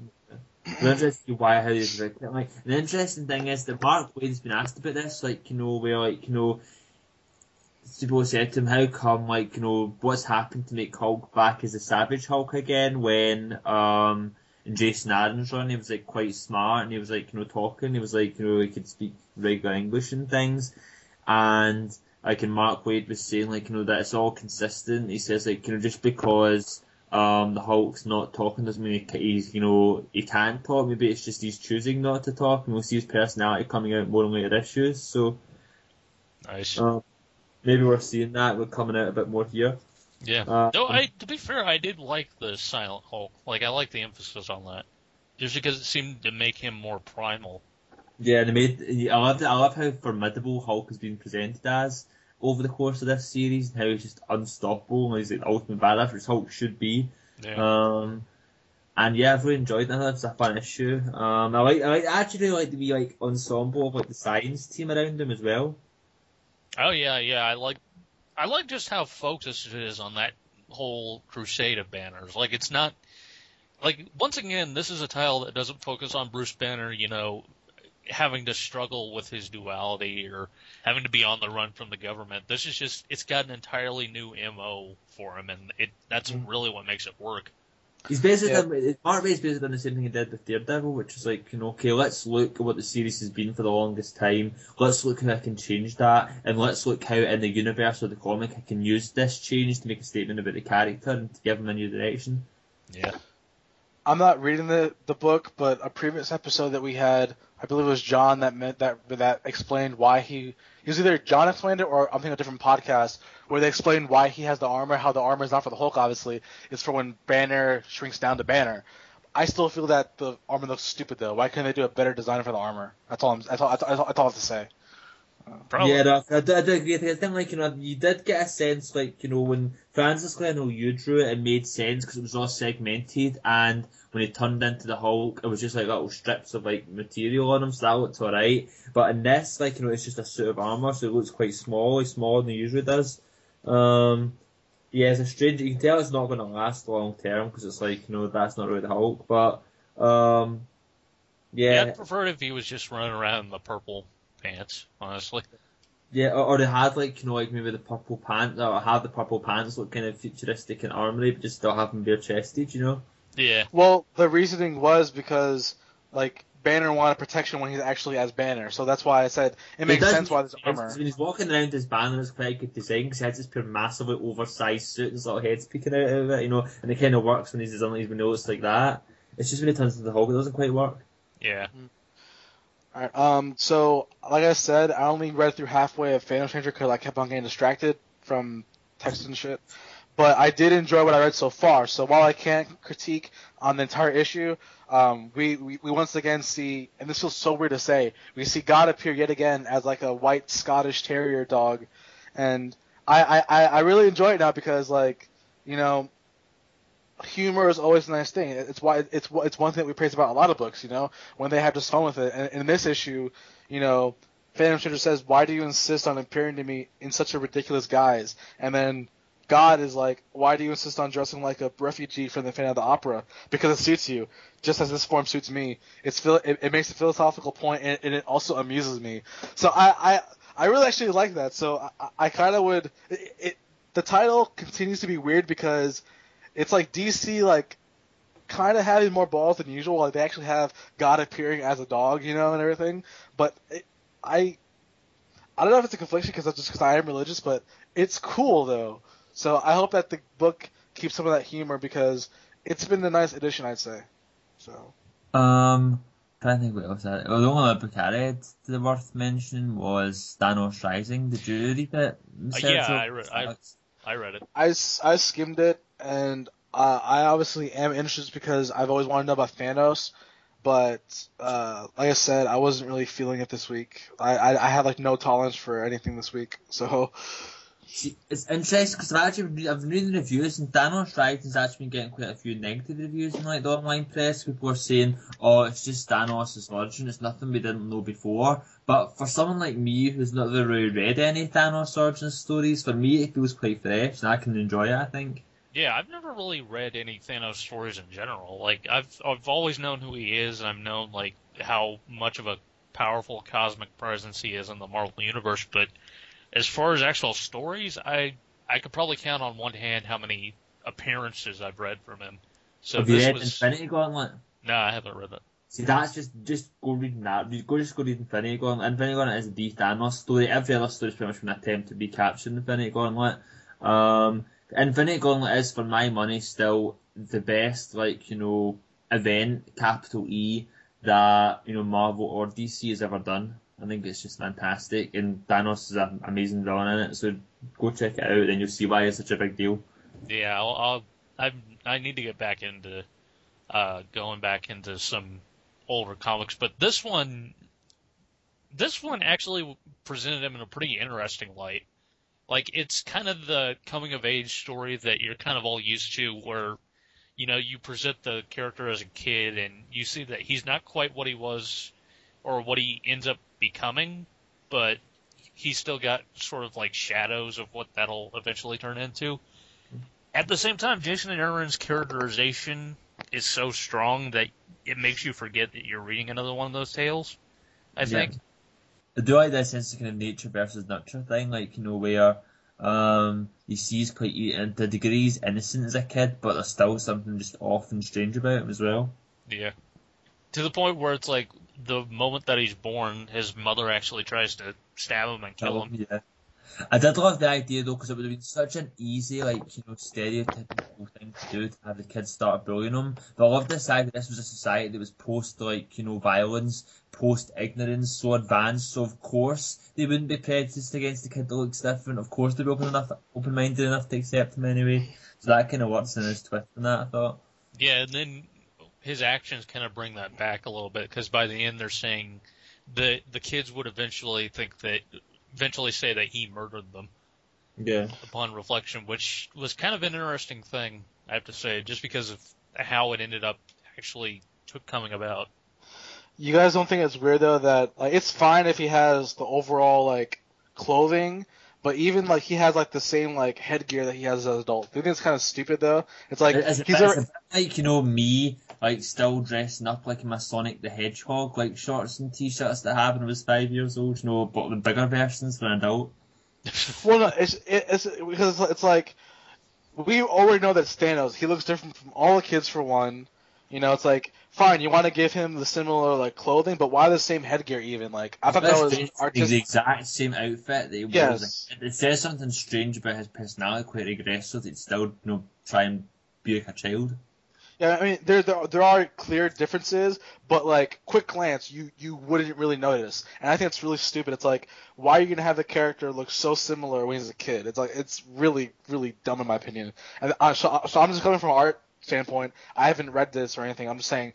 why how written it. Like the interesting thing is that Mark Waid's been asked about this, like, you know, where like, you know people said to him, How come like, you know, what's happened to make Hulk back as a savage Hulk again when um Jason Aaron's run he was like quite smart and he was like, you know, talking, he was like, you know, he could speak regular English and things and like and Mark Waid was saying like, you know, that it's all consistent. He says like, you know, just because um, the Hulk's not talking doesn't mean he's, you know, he can't talk. Maybe it's just he's choosing not to talk, and we'll see his personality coming out more in later issues. So nice. uh, maybe we're seeing that. We're coming out a bit more here. Yeah. Uh, Though I, to be fair, I did like the Silent Hulk. Like I like the emphasis on that, just because it seemed to make him more primal. Yeah, and made. I love. I love how formidable Hulk has been presented as over the course of this series, and how he's just unstoppable, and he's like the ultimate badass, which Hulk should be. Yeah. Um, and yeah, I've really enjoyed that. It's a fun issue. Um, I like, I like, I actually really like the wee like ensemble of like the science team around him as well. Oh yeah, yeah. I like, I like just how focused it is on that whole crusade of banners. Like it's not, like once again, this is a title that doesn't focus on Bruce Banner. You know, having to struggle with his duality or having to be on the run from the government. This is just, it's got an entirely new mo for him, and it that's mm-hmm. really what makes it work. He's basically Yeah. done, Mark Waid's basically done the same thing he did with Daredevil, which is like, you know, okay, let's look at what the series has been for the longest time. Let's look how I can change that, and let's look how in the universe of the comic I can use this change to make a statement about the character and to give him a new direction. Yeah. I'm not reading the the book, but a previous episode that we had, I believe it was John that meant that that explained why he. It was either John explained it or I'm thinking a different podcast where they explained why he has the armor. How the armor is not for the Hulk, obviously. It's for when Banner shrinks down to Banner. I still feel that the armor looks stupid though. Why couldn't they do a better design for the armor? That's all. I'm, that's all. That's all, that's all I have to say. Probably. Yeah, no, I, do, I do agree. I think, like you know, you did get a sense like you know when Francis Glenn you drew it, it made sense because it was all segmented, and when he turned into the Hulk, it was just like little strips of like material on him, so that looked alright. But in this, like you know, it's just a suit of armor, so it looks quite small, it's smaller than it usually does. Um, yeah, it's a strange. You can tell it's not going to last long term because it's like you know that's not really the Hulk, but um, Yeah, yeah, I'd prefer it if he was just running around in the purple pants, honestly. Yeah, or, or they had like you know like maybe the purple pants or have the purple pants look kind of futuristic and armory, but just still have them bare chested, you know. Yeah. Well, the reasoning was because like Banner wanted protection when he's actually as Banner, so that's why I said it makes does sense why make there's sense, armor. 'cause When he's walking around his banner, it's quite a good design because he has this pure massively oversized suit and his little head's peeking out of it, you know, and it kind of works when he's done these notes like that. It's just when he turns into the Hulk, it doesn't quite work. Yeah. Mm. Alright, um, so like I said, I only read through halfway of Phantom Stranger because I kept on getting distracted from text and shit. But I did enjoy what I read so far. So while I can't critique on the entire issue, um, we, we, we once again see, and this feels so weird to say, we see God appear yet again as like a white Scottish Terrier dog, and I, I I really enjoy it now because like, you know, humor is always a nice thing. It's why it's it's one thing that we praise about a lot of books. You know, when they have just fun with it. And in this issue, you know, Phantom Stranger says, "Why do you insist on appearing to me in such a ridiculous guise?" And then God is like, "Why do you insist on dressing like a refugee from the Phantom of the Opera? Because it suits you, just as this form suits me. It's it, it makes a philosophical point, and, and it also amuses me. So I I, I really actually like that. So I, I kind of would it, it the title continues to be weird because it's like DC like kind of having more balls than usual. Like they actually have God appearing as a dog, you know, and everything. But it, I I don't know if it's a confliction because that's just because I am religious, but it's cool though. So I hope that the book keeps some of that humor because it's been a nice addition, I'd say. So Um, trying to think what else. I, well, the only other book I read that worth mentioning was Thanos Rising. Did you read it? yeah, I read- I- I read it. I, s- I skimmed it and uh, I obviously am interested because I've always wanted to know about Thanos. But uh, like I said, I wasn't really feeling it this week. I, I I had like no tolerance for anything this week. So it's interesting because I've actually I've been reading reviews and Thanos Rising's actually been getting quite a few negative reviews in like the online press. People are saying, "Oh, it's just Thanos' origin. It's nothing we didn't know before." But for someone like me who's not really read any Thanos origin stories, for me it feels quite fresh and I can enjoy it. I think. Yeah, I've never really read any Thanos stories in general. Like I've I've always known who he is, and I've known like how much of a powerful cosmic presence he is in the Marvel universe. But as far as actual stories, I I could probably count on one hand how many appearances I've read from him. So Have you read was Infinity Gauntlet? no, I haven't read it. See, that's just just go reading that. Go just go read Infinity Gauntlet. Infinity Gauntlet is a D Thanos story. Every other story is pretty much an attempt to be captured in Infinity Gauntlet. Um, Infinity Gauntlet is, for my money, still the best, like you know, event capital E that you know Marvel or DC has ever done. I think it's just fantastic, and Thanos is an amazing villain in it. So go check it out, and you'll see why it's such a big deal. Yeah, I'll, I'll I I need to get back into uh, going back into some older comics, but this one, this one actually presented him in a pretty interesting light. Like it's kind of the coming of age story that you're kind of all used to, where you know you present the character as a kid and you see that he's not quite what he was or what he ends up becoming, but he's still got sort of like shadows of what that'll eventually turn into. At the same time, Jason Aaron's characterization is so strong that it makes you forget that you're reading another one of those tales. I Yeah. think. I do like this sense of kind of nature versus nurture thing, like you know where um you see he's quite and to degrees innocent as a kid, but there's still something just off and strange about him as well. Yeah. To the point where it's like the moment that he's born, his mother actually tries to stab him and kill him. Yeah. I did love the idea though, because it would have been such an easy, like, you know, stereotypical thing to do to have the kids start bullying them. But I love the idea that this was a society that was post, like, you know, violence, post ignorance, so advanced, so of course they wouldn't be prejudiced against the kid that looks different. Of course they'd be open enough, open minded enough to accept him anyway. So that kind of works in his twist and that, I thought. Yeah, and then his actions kind of bring that back a little bit because by the end they're saying the the kids would eventually think that eventually say that he murdered them Yeah. upon reflection, which was kind of an interesting thing, I have to say, just because of how it ended up actually took coming about. You guys don't think it's weird though that like it's fine if he has the overall like clothing, but even like he has like the same like headgear that he has as an adult. Do you think it's kind of stupid though? It's like It's a, he's bit, it's a, a like, you know, me, like, still dressing up like in my Sonic the Hedgehog, like, shorts and t-shirts that happened when I was five years old, you know, but the bigger versions for an adult. well, no, it's it, it's because it's, it's like we already know that Thanos. He looks different from all the kids for one. You know, it's like fine. You want to give him the similar like clothing, but why the same headgear even? Like I thought that That's was strange, the exact same outfit that he Yes. wears. It says something strange about his personality, quite aggressive, that he'd still, you know, try and be like a child. Yeah, I mean there, there there are clear differences, but like quick glance, you you wouldn't really notice. And I think it's really stupid. It's like why are you gonna have the character look so similar when he's a kid? It's like it's really really dumb in my opinion. And uh, so so I'm just coming from an art standpoint. I haven't read this or anything. I'm just saying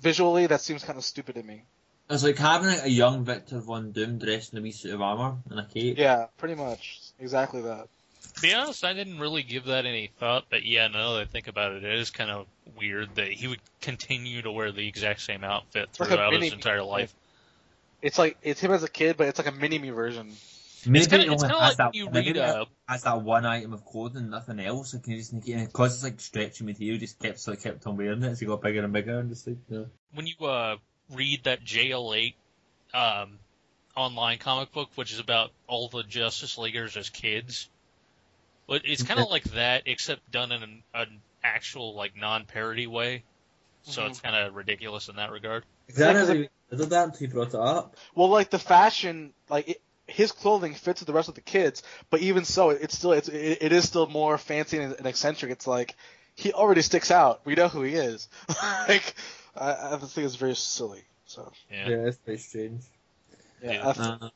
visually that seems kind of stupid to me. It's like having a young Victor Von Doom dressed in a wee suit of armour and a cape. Yeah, pretty much exactly that. To be honest, I didn't really give that any thought, but yeah, now that I think about it, it is kind of weird that he would continue to wear the exact same outfit like throughout his mini- entire life. It's like it's him as a kid, but it's like a mini me version. Maybe it's only kinda like that, you read, it uh, has that one item of clothing, nothing else, so can you just sneak it in? Because it's like stretchy material, just kept so it kept on wearing it, so he got bigger and bigger, and just like, yeah. When you uh, read that JL8 um, online comic book, which is about all the Justice Leaguers as kids, But it's kind of like that, except done in an, an actual like non-parody way. So Mhm. it's kind of ridiculous in that regard. Because I Yeah, 'cause never that until you brought it up. Well, like the fashion, like it, his clothing fits with the rest of the kids, but even so, it's still it's it, it is still more fancy and, and eccentric. It's like he already sticks out. We know who he is. like I, I think it's very silly. So Yeah. Yeah, it's quite strange. yeah. Yeah. Um,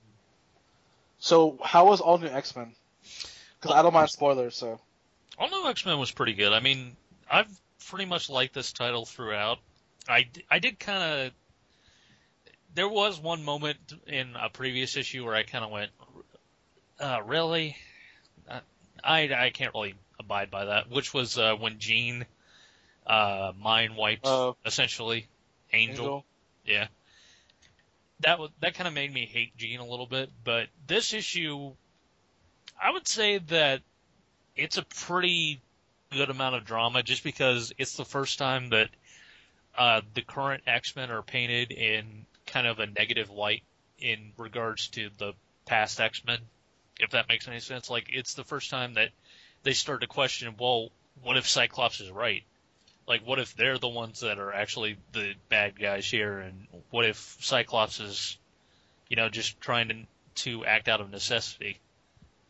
so how was all new X Men? Because I don't mind spoilers. So All New X Men was pretty good. I mean, I've pretty much liked this title throughout. I, I did kind of. There was one moment in a previous issue where I kind of went, uh, really? Uh, I, I can't really abide by that, which was uh, when Jean uh, mind wiped, Oh. essentially, Angel. Angel. Yeah. That was that kind of made me hate Jean a little bit, but this issue, I would say that it's a pretty good amount of drama just because it's the first time that uh, the current X Men are painted in kind of a negative light in regards to the past X Men, if that makes any sense. Like it's the first time that they start to question, well, what if Cyclops is right? Like, what if they're the ones that are actually the bad guys here, and what if Cyclops is, you know, just trying to to act out of necessity?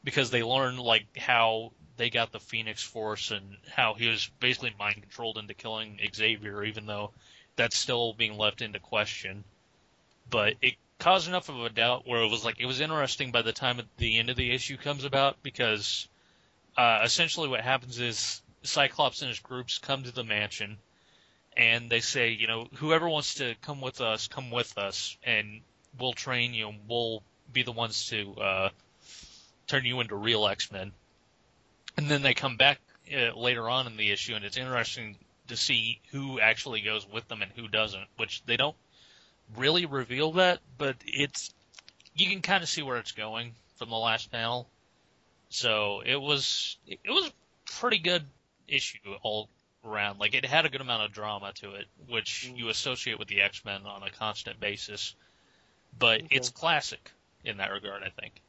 Because they learn like how they got the Phoenix Force and how he was basically mind controlled into killing Xavier, even though that's still being left into question. But it caused enough of a doubt where it was like it was interesting by the time the end of the issue comes about because uh, essentially what happens is Cyclops and his groups come to the mansion and they say, you know, whoever wants to come with us, come with us, and we'll train you and we'll be the ones to uh, turn you into real X Men. And then they come back uh, later on in the issue, and it's interesting to see who actually goes with them and who doesn't, which they don't really reveal that, but it's you can kind of see where it's going from the last panel. So it was it was a pretty good issue all around. Like it had a good amount of drama to it, which you associate with the X Men on a constant basis. But Okay. it's classic in that regard, I think.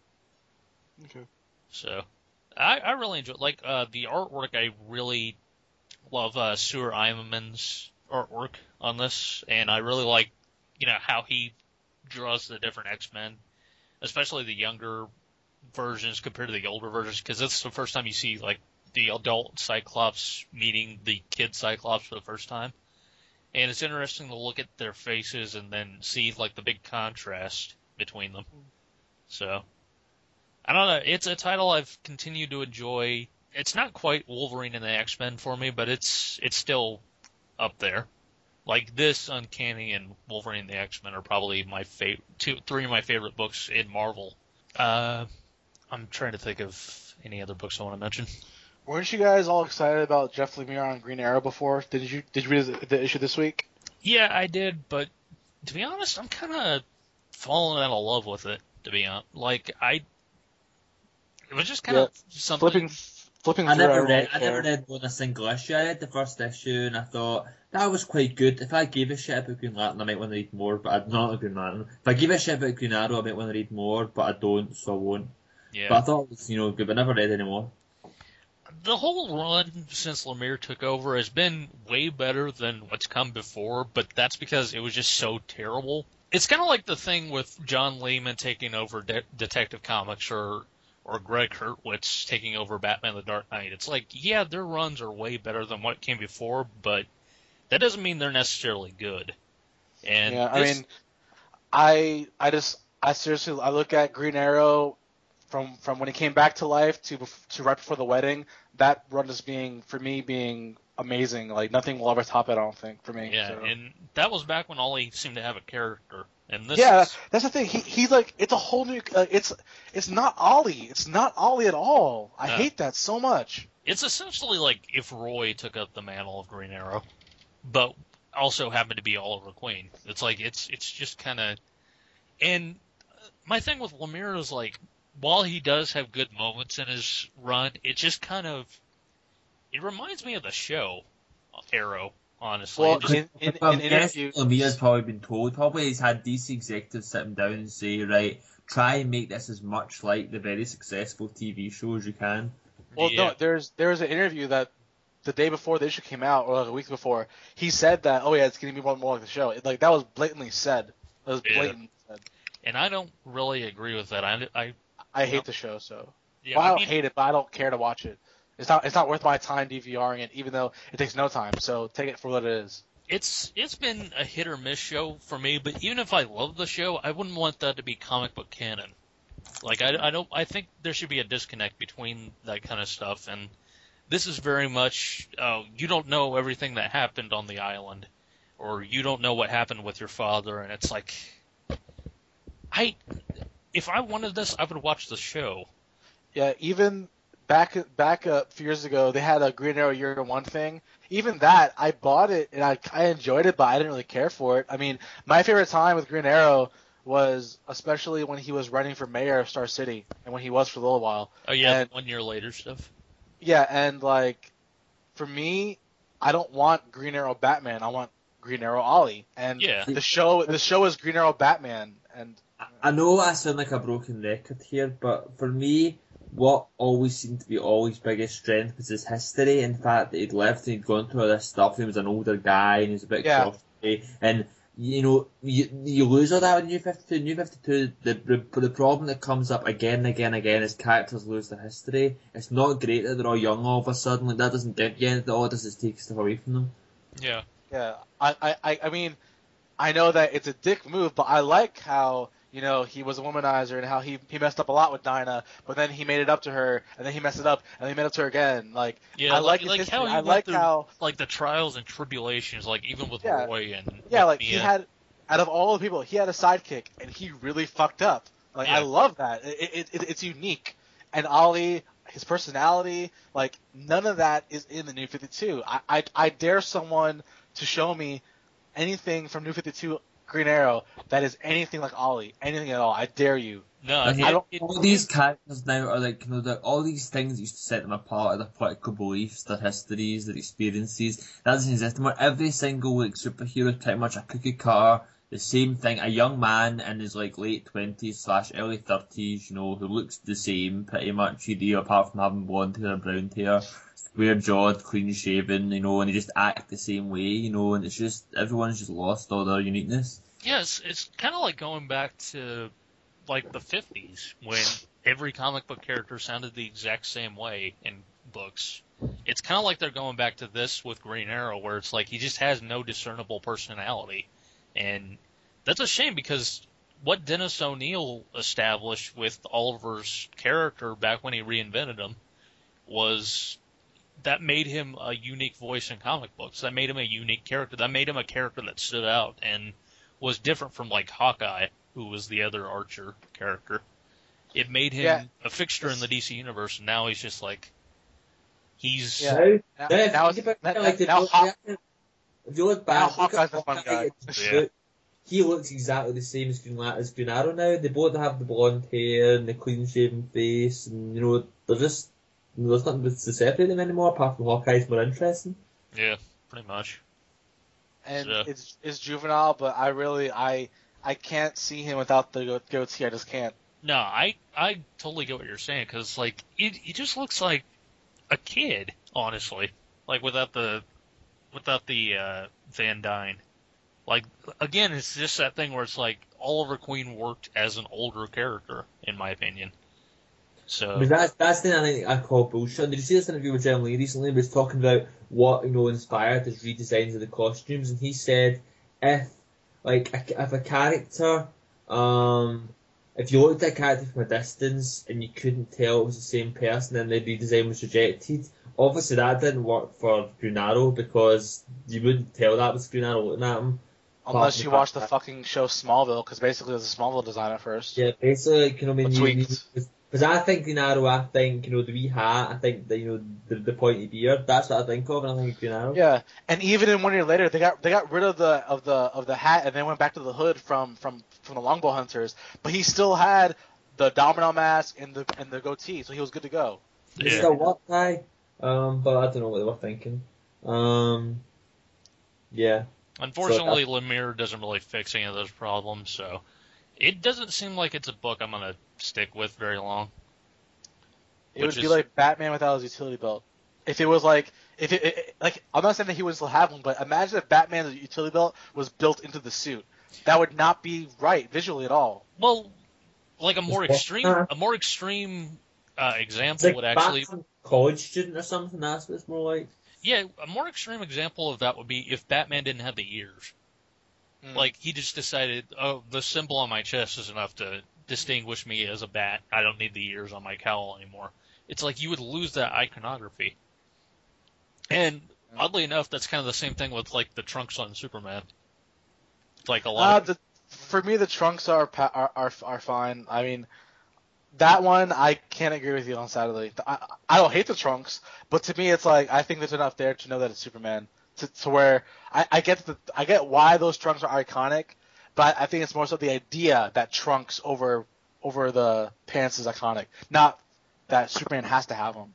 Okay. So I, I really enjoy like uh, the artwork. I really love uh, Stuart Immonen's artwork on this, and I really like you know how he draws the different X Men, especially the younger versions compared to the older versions, because it's the first time you see like the adult Cyclops meeting the kid Cyclops for the first time. And it's interesting to look at their faces and then see like the big contrast between them. So I don't know. It's a title I've continued to enjoy. It's not quite Wolverine and the X Men for me, but it's it's still up there. Like this, Uncanny, and Wolverine and the X Men are probably my favorite, two, three of my favorite books in Marvel. Uh, I'm trying to think of any other books I want to mention. Weren't you guys all excited about Jeff Lemire on Green Arrow before? Did you did you read the, the issue this week? Yeah, I did, but to be honest, I'm kind of falling out of love with it. To be honest, like I, it was just kind of something. Flipping flipping I never read. I never read one a single issue. I read the first issue and I thought that was quite good. If I gave a shit about Green Lantern, I might want to read more. But I'm not a Green Lantern. If I give a shit about Green Arrow, I might want to read more. But I don't, so I won't. yeah. But I thought it was you know good. But I never read any more. the whole run since Lemire took over has been way better than what's come before, but that's because it was just so terrible. It's kind of like the thing with John Layman taking over De- Detective Comics or or Gregg Hurwitz taking over Batman: The Dark Knight. It's like, yeah, their runs are way better than what came before, but that doesn't mean they're necessarily good. And yeah, I mean, I I just I seriously I look at Green Arrow from from when he came back to life to to right before the wedding. That run is being for me being amazing. Like nothing will ever top it. I don't think for me. yeah, so. and that was back when Ollie seemed to have a character. And this yeah, is- that's the thing. He he's like it's a whole new. Uh, it's it's not Ollie. It's not Ollie at all. I No. hate that so much. It's essentially like if Roy took up the mantle of Green Arrow, but also happened to be Oliver Queen. It's like it's it's just kind of, and my thing with Lemire is like, while he does have good moments in his run, it just kind of, it reminds me of the show Arrow. Honestly, Well, It just- in, in, I'm in guessing interviews, Lemire's probably been told. Probably he's had DC executives sit him down and say, right, try and make this as much like the very successful TV show as you can. Well, Yeah. no, there's there was an interview that the day before the issue came out, or like a week before, he said that, oh yeah, it's gonna be more, more like the show. It, like that was blatantly said. That was Yeah. said. And I don't really agree with that. I, I I hate Yep. the show, so yeah, well, I I don't mean, hate it, but I don't care to watch it. It's not it's not worth my time DVRing it, even though it takes no time. So take it for what it is. it's it's been a hit or miss show for me. But even if I love the show, I wouldn't want that to be comic book canon. Like I, I don't I think there should be a disconnect between that kind of stuff and this is very much oh you don't know everything that happened on the island or you don't know what happened with your father and it's like I if I wanted this I would watch the show. Yeah, even back back a few years ago, they had a Green Arrow Year One thing. Even that, I bought it and I I enjoyed it, but I didn't really care for it. I mean, my favorite time with Green Arrow was especially when he was running for mayor of Star City and when he was for a little while. Oh yeah, And- one year later stuff. Yeah, and like for me, I don't want Green Arrow Batman. I want Green Arrow Ollie. And Yeah. the show the show is Green Arrow Batman and I know I sound like a broken record here, but for me, what always seemed to be Ollie's biggest strength was his history and the fact that he'd lived and he'd gone through all this stuff. He was an older guy and he was a bit Yeah. crotchety. And you know, you, you lose all that with New 52. New 52, the, the the problem that comes up again and again and again is characters lose their history. It's not great that they're all young all of a sudden. Like that doesn't get you anything. All it does is take stuff away from them. Yeah. Yeah, I- I, I mean, I know that it's a dick move, but I like how you know he was a womanizer and how he he messed up a lot with Dinah, but then he made it up to her, and then he messed it up, and then he made it up to her again. Like, Yeah, I like, like his like how he I like through, how like the trials and tribulations, like even with Yeah. Roy and yeah, like he had out of all the people, he had a sidekick, and he really fucked up. Like, I love that. It, it, it it's unique, and Ollie. His personality, like none of that is in the New Fifty Two. I, I I dare someone to show me anything from New Fifty Two Green Arrow that is anything like Ollie, anything at all. I dare you. no, Like, it, I don't- it- all these characters now are like, you know, the, all these things that used to set them apart are their political beliefs, their histories, their experiences. That doesn't exist anymore. Every single like superhero is pretty much a cookie cutter, the same thing. A young man in his like late twenties slash early thirties, you know, who looks the same pretty much, you know, apart from having blonde hair and brown hair. Square jawed, clean shaven, you know, and they just act the same way, you know, and it's just everyone's just lost all their uniqueness. yes, it's kind of like going back to like the '50s when every comic book character sounded the exact same way in books. It's kind of like they're going back to this with Green Arrow, where it's like he just has no discernible personality, and that's a shame because what Dennis O'Neil established with Oliver's character back when he reinvented him was that made him a unique voice in comic books. That made him a unique character. That made him a character that stood out and was different from like Hawkeye, who was the other Archer character. It made him Yeah. a fixture in the DC universe, and now he's just like he's Yeah. Now, Now, now, if now, you now, like, now you look back if you look now back, look Hawkeye's the fun Hawkeye guy. Yeah. He looks exactly the same as Green, as Green Arrow now. They both have the blonde hair and the clean shaven face, and you know they're just there's nothing to separate them anymore apart from Hawkeye's more interesting. yeah, pretty much. and Yeah. it's it's juvenile, but I really I I can't see him without the go- goatee. I just can't. No, I I totally get what you're saying because like it he just looks like a kid, honestly. Like without the without the uh, Van Dyke. Like again, it's just that thing where it's like Oliver Queen worked as an older character, in my opinion. So But that's that's the thing I think I call bullshit. Did you see this interview with Jim Lee recently? He was talking about what you know inspired his redesigns of the costumes, and he said if like a, if a character, um, if you looked at a character from a distance and you couldn't tell it was the same person, then the redesign was rejected. Obviously, that didn't work for Green Arrow because you wouldn't tell that was Green Arrow looking at him. Unless you Well, watch the fucking show Smallville, because basically it was a Smallville design at first. Yeah, basically, like, you know, I mean, But you, tweaked. Because I think Green Arrow, I think you know the wee hat, I think the you know the, the pointy beard. That's what I think of, and I think Green Arrow. Yeah, and even in one year later, they got they got rid of the of the of the hat and then went back to the hood from from from the longbow hunters, but he still had the domino mask and the and the goatee, so he was good to go. It Yeah. still worked, aye. Um, but I don't know what they were thinking. Um, yeah. unfortunately, Lemire doesn't really fix any of those problems. So it doesn't seem like it's a book I'm gonna stick with very long. It Which would be like Batman without his utility belt. If it was like, if it, it like, I'm not saying that he would still have one, but imagine if Batman's utility belt was built into the suit. That would not be right visually at all. Well, like a more extreme, a more extreme uh, example like would actually, Batman college student or something. That's what it's more like. yeah, a more extreme example of that would be if Batman didn't have the ears. Mm. Like he just decided, oh, the symbol on my chest is enough to distinguish me as a bat. I don't need the ears on my cowl anymore. It's like you would lose that iconography. And oddly enough, that's kind of the same thing with like the trunks on Superman. Like a Uh, lot. of, the, for me, the trunks are, are are are fine. I mean, that one I can't agree with you on Saturday. I, I don't hate the trunks, but to me, it's like I think there's enough there to know that it's Superman. To, to where I, I get the I get why those trunks are iconic, but I think it's more so the idea that trunks over over the pants is iconic, not that Superman has to have them.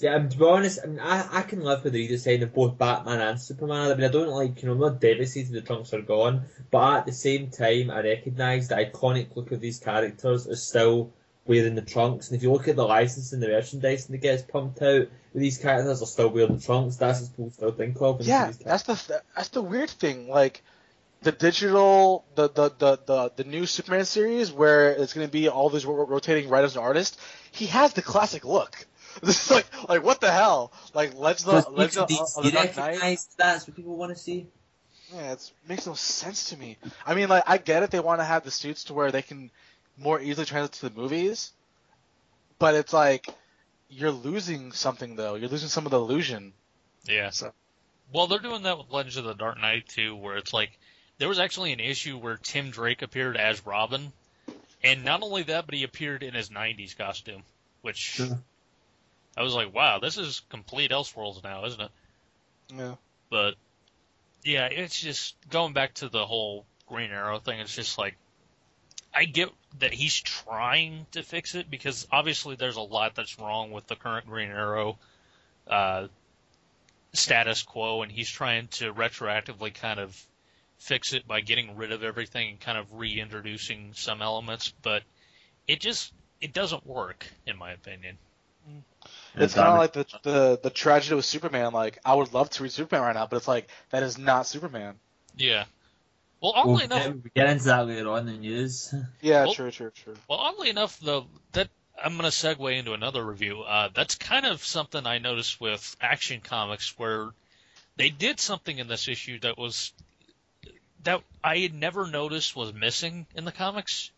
See, um, to be honest, I, mean, I, I can live with the either side of both Batman and Superman. I mean, I don't like, you know, I'm not devastated the trunks are gone, but at the same time, I recognise the iconic look of these characters is still wearing the trunks. And if you look at the licensing, the merchandising that gets pumped out, with these characters are still wearing the trunks. That's what people still think of. Yeah, that's the that's the weird thing. Like the digital, the the the the, the new Superman series where it's going to be all these ro- rotating writers and artists. He has the classic look. This is like like what the hell? Like let's Because Legend people of, of the Dark recognise that's what people want to see. Yeah, it makes no sense to me. I mean, like I get it. They want to have the suits to where they can more easily translate to the movies, but it's like you're losing something though. You're losing some of the illusion. yeah. So Well, they're doing that with Legends of the Dark Knight too, where it's like there was actually an issue where Tim Drake appeared as Robin, and not only that, but he appeared in his '90s costume, which Sure. I was like, wow, this is complete Elseworlds now, isn't it? yeah. But yeah, it's just going back to the whole Green Arrow thing. It's just like I get that he's trying to fix it because obviously there's a lot that's wrong with the current Green Arrow uh, status quo, and he's trying to retroactively kind of fix it by getting rid of everything and kind of reintroducing some elements. But it just it doesn't work, in my opinion. It's kind of like the, the the tragedy with Superman. Like I would love to read Superman right now, but it's like that is not Superman. Yeah. Well, We'll enough, get, we get into that later on in the news. Yeah, Well- true, true, true. Well, oddly enough, though, that I'm going to segue into another review. Uh, that's kind of something I noticed with Action Comics, where they did something in this issue that was that I had never noticed was missing in the comics,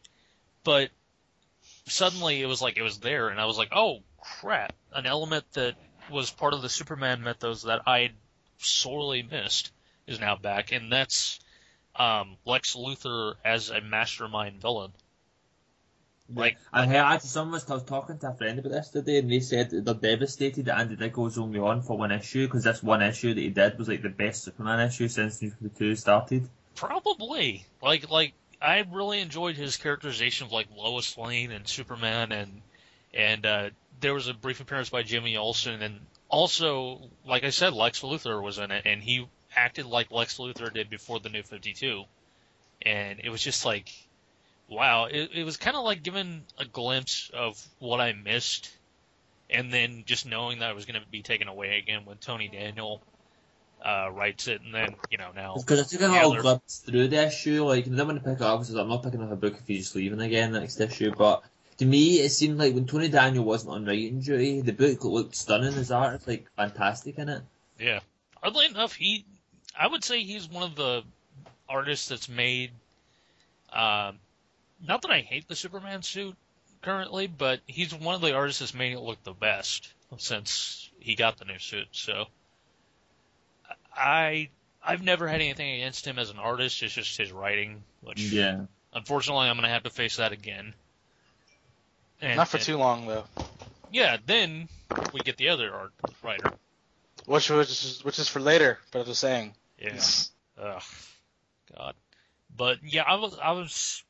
but suddenly it was like it was there, and I was like, oh crap, an element that was part of the Superman mythos that I sorely missed is now back, and that's um, Lex Luthor as a mastermind villain. Like, I heard someone was, I was talking to a friend about this today, and they said they're devastated that Andy Diggle's only on for one issue because this one issue that he did was like the best Superman issue since New 52 started. Probably. Like like I really enjoyed his characterization of like Lois Lane and Superman and and uh there was a brief appearance by Jimmy Olsen and also like I said Lex Luthor was in it and he acted like Lex Luthor did before the new 52. And it was just like wow, it it was kind of like giving a glimpse of what I missed and then just knowing that it was going to be taken away again when Tony Daniel uh, writes it, and then you know now Because I took a the little other- glimpse through the issue, like, I want to pick it up because I'm not picking up a book if he's just leaving again next issue, but to me it seemed like when Tony Daniel wasn't on writing duty, the book looked stunning, his art is like fantastic in it. Yeah. Oddly enough, he, I would say he's one of the artists that's made, um, not that I hate the Superman suit currently, but he's one of the artists that's made it look the best since he got the new suit. So, I, I've never had anything against him as an artist. It's just his writing, which Yeah. unfortunately I'm going to have to face that again. And, Not for and- too long though. Yeah, then we get the other art writer. Which was which is for later, but I'm just saying. Yeah. Ugh, God. But yeah, I was, I was,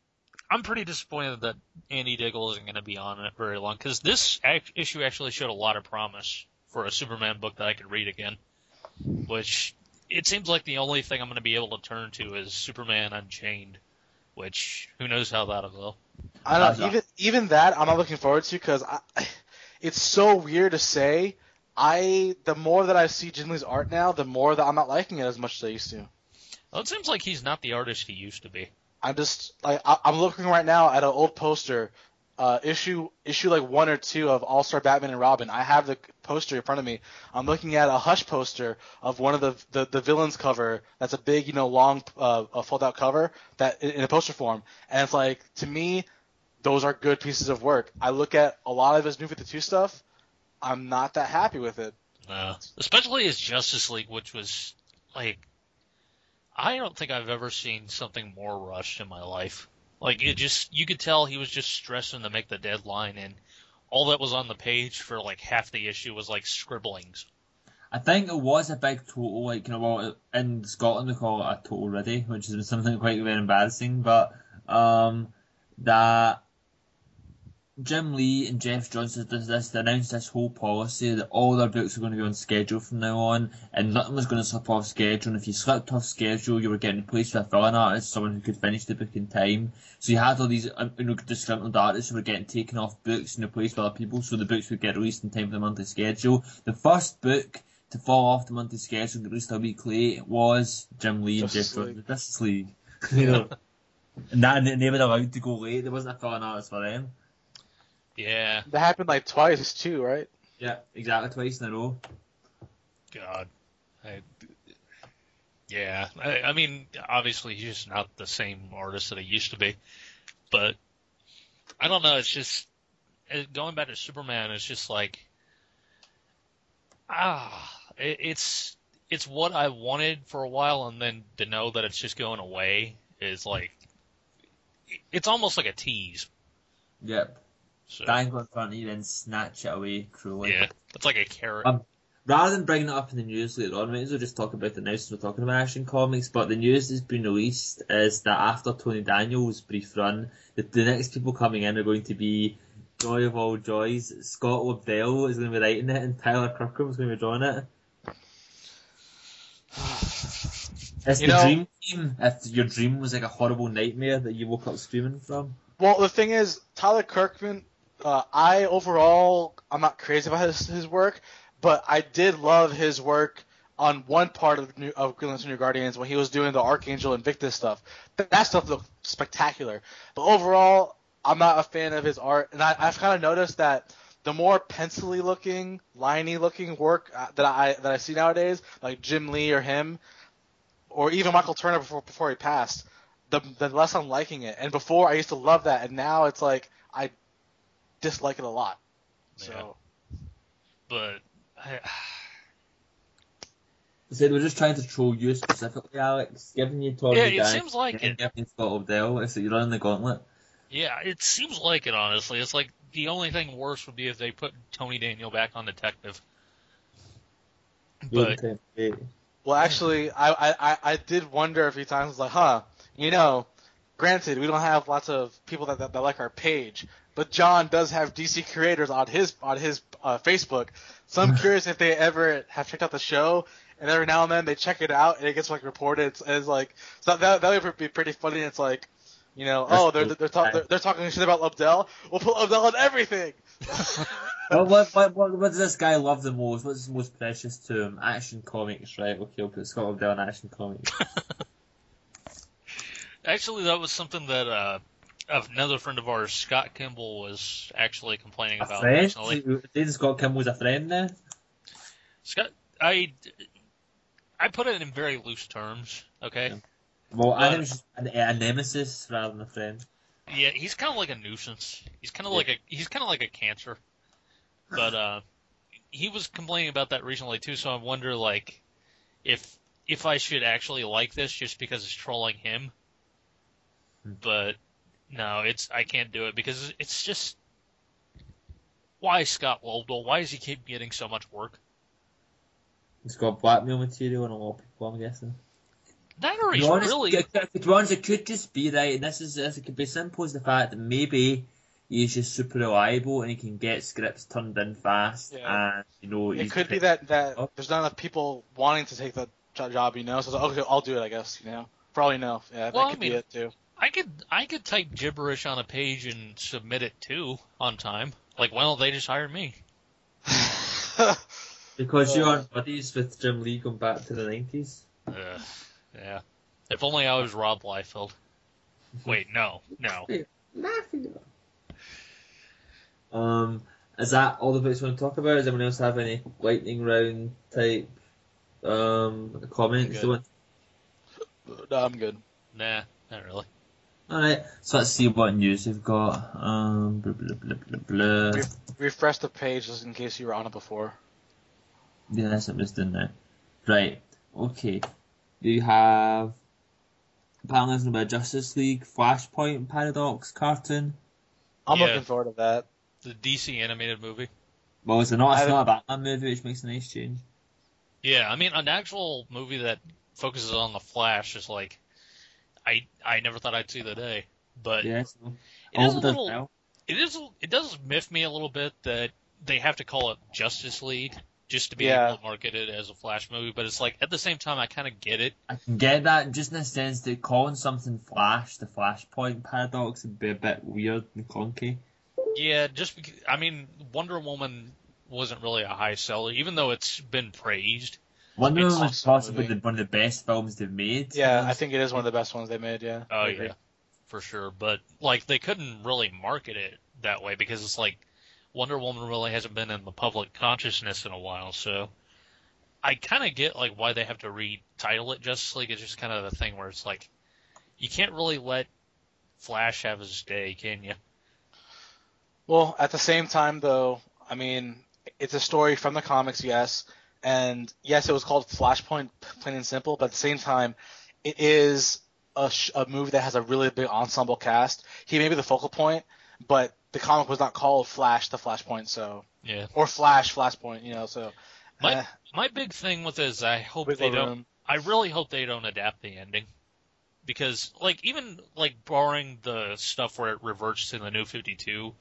I'm pretty disappointed that Andy Diggle isn't going to be on it very long because this act- issue actually showed a lot of promise for a Superman book that I could read again. Which it seems like the only thing I'm going to be able to turn to is Superman Unchained, which who knows how that'll go. I don't That's know, not- even even that I'm not looking forward to because it's so weird to say. I the more that I see Jim Lee's art now, the more that I'm not liking it as much as I used to. Well, it seems like he's not the artist he used to be. I'm just like I, I'm looking right now at an old poster, uh, issue issue like one or two of All Star Batman and Robin. I have the poster in front of me. I'm looking at a Hush poster of one of the the, the villains cover. That's a big you know long uh, a fold out cover that in, in a poster form, and it's like to me, those are good pieces of work. I look at a lot of his New 52 stuff. I'm not that happy with it. Uh, especially as Justice League, which was like, I don't think I've ever seen something more rushed in my life. Like it just, you could tell he was just stressing to make the deadline, and all that was on the page for like half the issue was like scribblings. I think it was a big total, like, you know, well, in Scotland we call it a total ready, which is something quite very embarrassing, but, um, that Jim Lee and Jeff Johnson did this, they announced this whole policy that all their books are going to be on schedule from now on, and nothing was going to slip off schedule, and if you slipped off schedule, you were getting replaced with a fill-in artist, someone who could finish the book in time. So you had all these, um, you know, disgruntled artists who were getting taken off books and replaced by other people, so the books would get released in time for the monthly schedule. The first book to fall off the monthly schedule and get released a week late was Jim Lee and Jeff Johnson. League. Justice League. you know. And that, and they were allowed to go late, there wasn't a fill-in artist for them. Yeah, That happened like twice too, right? Yeah, exactly, twice in a row. God. I, yeah, I, I mean, obviously he's just not the same artist that he used to be, but I don't know. It's just uh, going back to Superman. It's just like ah, it, it's it's what I wanted for a while, and then to know that it's just going away is like it's almost like a tease. Yep. So Dangle in front of you, then snatch it away cruelly. yeah, it's like a carrot. Um, Rather than bringing it up in the news later on, we might as well just talk about it now since we're talking about Action Comics. But the news that's been released is that after Tony Daniels' brief run, the, the next people coming in are going to be Joy of all joys. Scott Lobdell is going to be writing it, and Tyler Kirkham is going to be drawing it. It's You the know- dream team. If your dream was like a horrible nightmare that you woke up screaming from. Well, the thing is, Tyler Kirkham, uh, I overall, I'm not crazy about his, his work, but I did love his work on one part of New, of New Guardians when he was doing the Archangel Invictus stuff. That, stuff looked spectacular. But overall, I'm not a fan of his art, and I, I've kind of noticed that the more pencily looking, liney looking work uh, that I that I see nowadays, like Jim Lee or him, or even Michael Turner before before he passed, the the less I'm liking it. And before I used to love that, and now it's like I dislike it a lot. So but I, I said we're just trying to troll you specifically, Alex. Giving you Tony Yeah, it Daniels seems like and it. Giving Scott Lobdell. It's that you're running the gauntlet. Yeah, it seems like it. Honestly, it's like the only thing worse would be if they put Tony Daniel back on Detective. But well, actually, I I I- I did wonder a few times. I was like, huh, you know, granted we don't have lots of people that that, that like our page, but John does have DC creators on his on his uh, Facebook. So I'm curious if they ever have checked out the show. And every now and then they check it out and it gets like reported as, as like so that that would be pretty funny. It's like, you know, oh they're they're, talk, they're they're talking shit about Lobdell. We'll put Lobdell on everything. Well, what, what, what, what does this guy love the most? What's his most precious to him? Action comics, right? Okay, I'll put Scott Lobdell in action comics. actually, that was something that uh, another friend of ours, Scott Kimball, was actually complaining a about friend? recently. Did Scott Kimball's a friend now? Scott, I I put it in very loose terms. Okay. Yeah. Well, I But- think it's just a, a nemesis rather than a friend. Yeah, he's kind of like a nuisance. He's kind of Yeah. like a he's kind of like a cancer. But uh, he was complaining about that recently too. So I wonder like if if I should actually like this just because it's trolling him. Hmm. But no, it's I can't do it because it's just why Scott Lobdell? Why does he keep getting so much work? He's got blackmail material and a lot of people, I'm guessing. That or To he's honest, really it- it- to be honest, it could just be right, and this is this it could be simple as the fact that maybe he's just super reliable and he can get scripts turned in fast, Yeah. and you know It could be that that Oh. there's not enough people wanting to take that job, you know. So it's like, okay, I'll do it, I guess, you know. Probably no. Yeah, that Well, I could mean- be it too. I could I could type gibberish on a page and submit it too on time. Like, why don't they just hire me? Because you Uh. aren't buddies with Jim Lee going back to the 90s. Ugh, yeah. If only I was Rob Liefeld. Wait, no, no. Um, is that all the bits you want to talk about? Does anyone else have any lightning round type um, comments? Good. they want- no, I'm good. Nah, not really. Alright, so let's see what news we've got. Um, blah, blah, blah, blah, blah. Re- refresh the page just in case you were on it before. Yeah, that's what I'm just doing now. Right, okay. We have apparently about Justice League Flashpoint Paradox cartoon. I'm Yeah. looking forward to that. The DC animated movie. Well, it's not, it's not a Batman movie, which makes a nice change. Yeah, I mean, an actual movie that focuses on the Flash is like, I I never thought I'd see the day, but Yeah, so. it is a Over the little, well. it is, it does miff me a little bit that they have to call it Justice League just to be Yeah. able to market it as a Flash movie. But it's like at the same time, I kind of get it. I can get that, just in the sense that calling something Flash the Flashpoint Paradox would be a bit weird and clunky. Yeah, just because I mean, Wonder Woman wasn't really a high seller, even though it's been praised. Wonder Woman was awesome possibly movie. the, one of the best films they've made. Yeah, I think it is one of the best ones they made. Yeah. Oh I yeah, for sure. But like they couldn't really market it that way because it's like Wonder Woman really hasn't been in the public consciousness in a while. So I kind of get like why they have to retitle it Justice League. It's just kind of the thing where it's like you can't really let Flash have his day, can you? Well, at the same time, though, I mean, it's a story from the comics, yes, and yes, it was called Flashpoint, plain and simple. But at the same time, it is a, sh- a movie that has a really big ensemble cast. He may be the focal point, but the comic was not called Flash the Flashpoint, so Yeah. or Flash Flashpoint, you know. So My eh, my big thing with it is I hope wiggle they don't. room. I really hope they don't adapt the ending. Because, like, even, like, barring the stuff where it reverts to the New 52,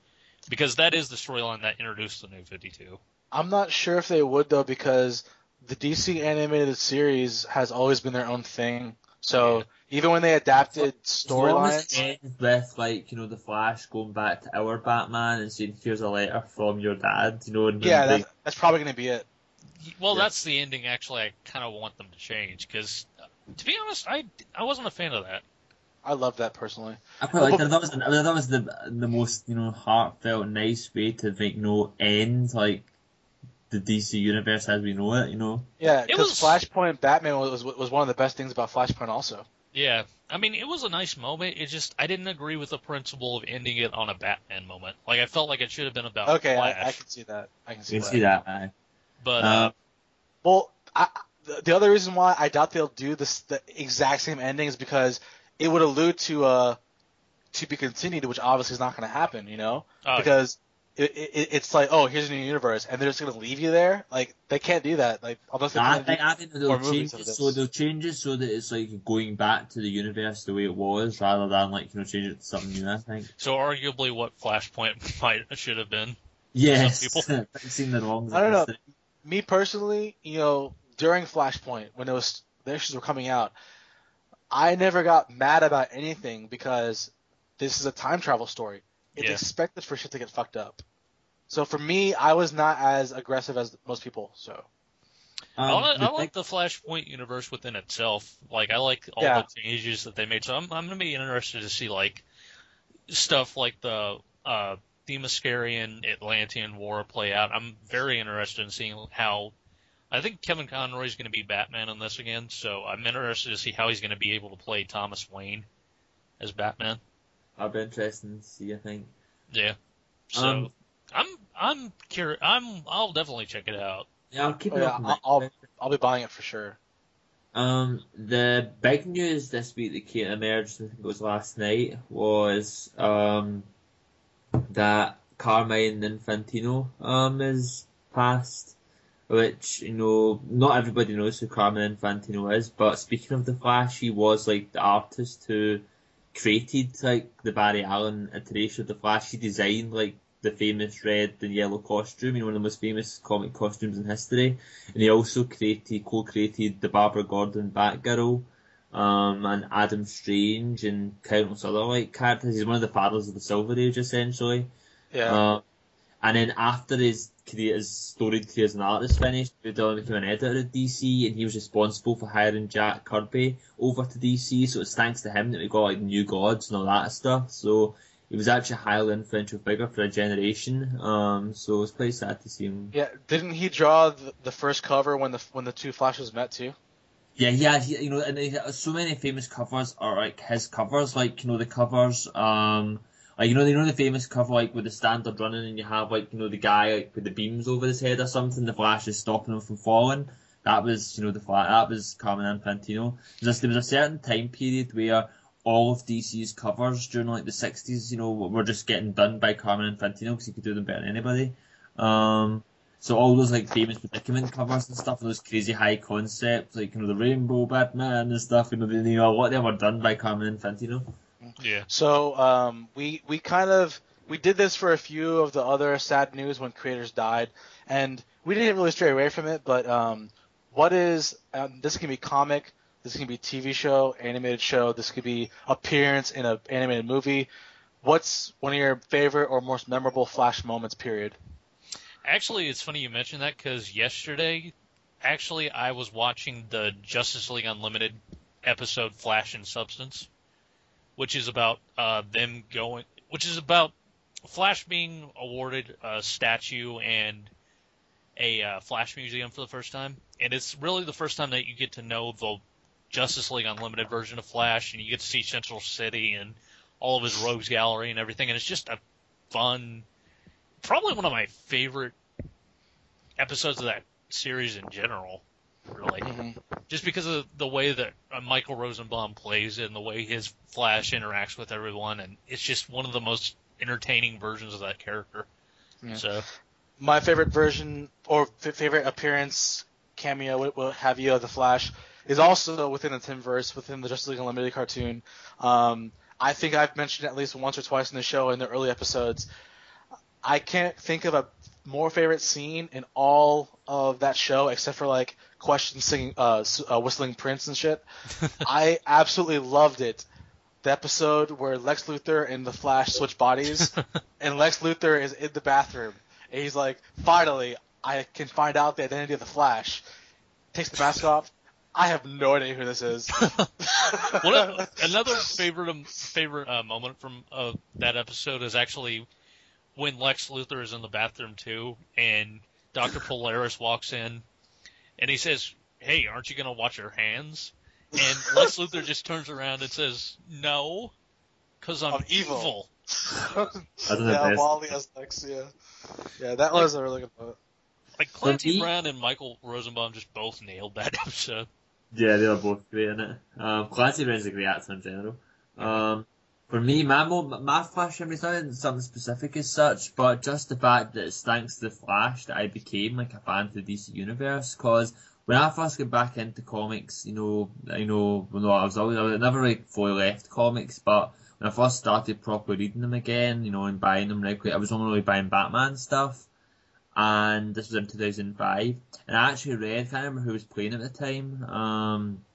because that is the storyline that introduced the New 52. I'm not sure if they would though because the DC animated series has always been their own thing. So Yeah. even when they adapted As storylines, with like you know the Flash going back to our Batman and saying here's a letter from your dad, you know, and yeah, they- that's, that's probably gonna be it. Well, Yeah. that's the ending, actually, I kind of want them to change, because, uh, to be honest, I, I wasn't a fan of that. I love that personally. I quite like that. That was, that was the the most you know heartfelt, nice way to make no end like the DC universe as we know it. You know, Yeah, It because was- Flashpoint Batman was was one of the best things about Flashpoint also. Yeah, I mean, it was a nice moment, it just, I didn't agree with the principle of ending it on a Batman moment. Like, I felt like it should have been about Okay, Flash. I, I can see that. I can see you that. see that. aye. But, Uh, uh, Well, I, the, the other reason why I doubt they'll do this the exact same ending is because it would allude to uh to be continued, which obviously is not going to happen. You know, uh, because it, it, it's like, oh, here's a new universe, and they're just going to leave you there. Like they can't do that. Like unless they I plan to think do- I think they'll change it so they'll change it so that it's like going back to the universe the way it was, rather than like you know change it to something new. I think. so arguably what Flashpoint might, should have been. Yes, people. I've seen the wrongs. I don't know. me personally, you know, during Flashpoint when it was the issues were coming out, I never got mad about anything because this is a time travel story. It's Yeah. expected for shit to get fucked up. So for me, I was not as aggressive as most people. So I, Um, li- the I thing- like the Flashpoint universe within itself. Like I like all Yeah. the changes that they made. So I'm I'm gonna be interested to see like stuff like the uh Themyscirian Atlantean War play out. I'm very interested in seeing how. I think Kevin Conroy is going to be Batman in this again, so I'm interested to see how he's going to be able to play Thomas Wayne as Batman. I'll be interested to see. I think. Yeah. So Um, I'm I'm curious. I'm I'll definitely check it out. Yeah, I'll keep Oh, it yeah, up. in I'll- I'll be buying it for sure. Um, the big news this week that came emerged, I think it was last night, was um that Carmine Infantino um is passed, which you know not everybody knows who Carmine Infantino is. But speaking of the Flash, he was like the artist who created like the Barry Allen iteration of the Flash. He designed like the famous red and yellow costume, you know, one of the most famous comic costumes in history and he also created co-created the Barbara Gordon Batgirl, um, and Adam Strange and countless other like characters. He's one of the fathers of the Silver Age essentially. Yeah. Uh, And then after his career, his storied career as an artist finished, he became an editor at DC, and he was responsible for hiring Jack Kirby over to DC. So it's thanks to him that we got like New Gods and all that stuff. So he was actually a highly influential figure for a generation. Um, so it's quite sad to see him. Yeah, didn't he draw the, the first cover when the when the two Flashes met too? Yeah, yeah, he, you know, and he, so many famous covers are like his covers, like you know the covers, um, like you know, you know the famous cover like with the standard running, and you have like you know the guy like with the beams over his head or something. The Flash is stopping him from falling. That was you know the Flash. That was Carmine Infantino. Just there was a certain time period where all of DC's covers during like the '60s, you know, were just getting done by Carmine Infantino because he could do them better than anybody. Um, so all those like famous predicament covers and stuff, those crazy high concepts, like you know the Rainbow Batman and stuff, you know, they, you know a lot of them were done by Carmine Infantino. Yeah. So um, we we kind of we did this for a few of the other sad news when creators died, and we didn't really stray away from it. But um, what is um, this can be comic, this can be TV show, animated show, this could be appearance in an animated movie. What's one of your favorite or most memorable Flash moments? Period. Actually, it's funny you mentioned that because yesterday, actually, I was watching the Justice League Unlimited episode Flash and Substance, which is about uh, them going, which is about Flash being awarded a statue and a uh, Flash museum for the first time, and it's really the first time that you get to know the Justice League Unlimited version of Flash, and you get to see Central City and all of his rogues gallery and everything, and it's just a fun probably one of my favorite episodes of that series in general. Really, Mm-hmm. just because of the way that uh, Michael Rosenbaum plays it and the way his Flash interacts with everyone, and it's just one of the most entertaining versions of that character. Yeah. So, My favorite version or f- favorite appearance cameo, what, what have you, of the Flash is also within the Timmverse, within the Justice League Unlimited cartoon. Um, I think I've mentioned it at least once or twice in the show in the early episodes. I can't think of a more favorite scene in all of that show except for like question singing, uh, uh, whistling Prince and shit. I absolutely loved it. The episode where Lex Luthor and the Flash switch bodies, and Lex Luthor is in the bathroom, and he's like, "Finally, I can find out the identity of the Flash." Takes the mask off. I have no idea who this is. of, another favorite um, favorite uh, moment from uh, that episode is actually when Lex Luthor is in the bathroom too, and Doctor Polaris walks in, and he says, "Hey, aren't you gonna wash your hands?" And Lex Luthor just turns around and says, "No, because I'm, I'm evil." That's the yeah, best. Wally as Lex. Yeah, yeah, that was a really good moment. Like Clancy me- Brown and Michael Rosenbaum just both nailed that episode. Yeah, they were both great in it. Um, Clancy Brown's a great actor in general. Um, for me, my, my Flash memory's not something specific as such, but just the fact that it's thanks to the Flash that I became like a fan of the DC universe. Cause when I first got back into comics, you know, you know, no, I was always, I never really fully left comics, but when I first started properly reading them again, you know, and buying them regularly, I was only really buying Batman stuff. And this was in 2005. And I actually read, I can't remember who was playing at the time, um,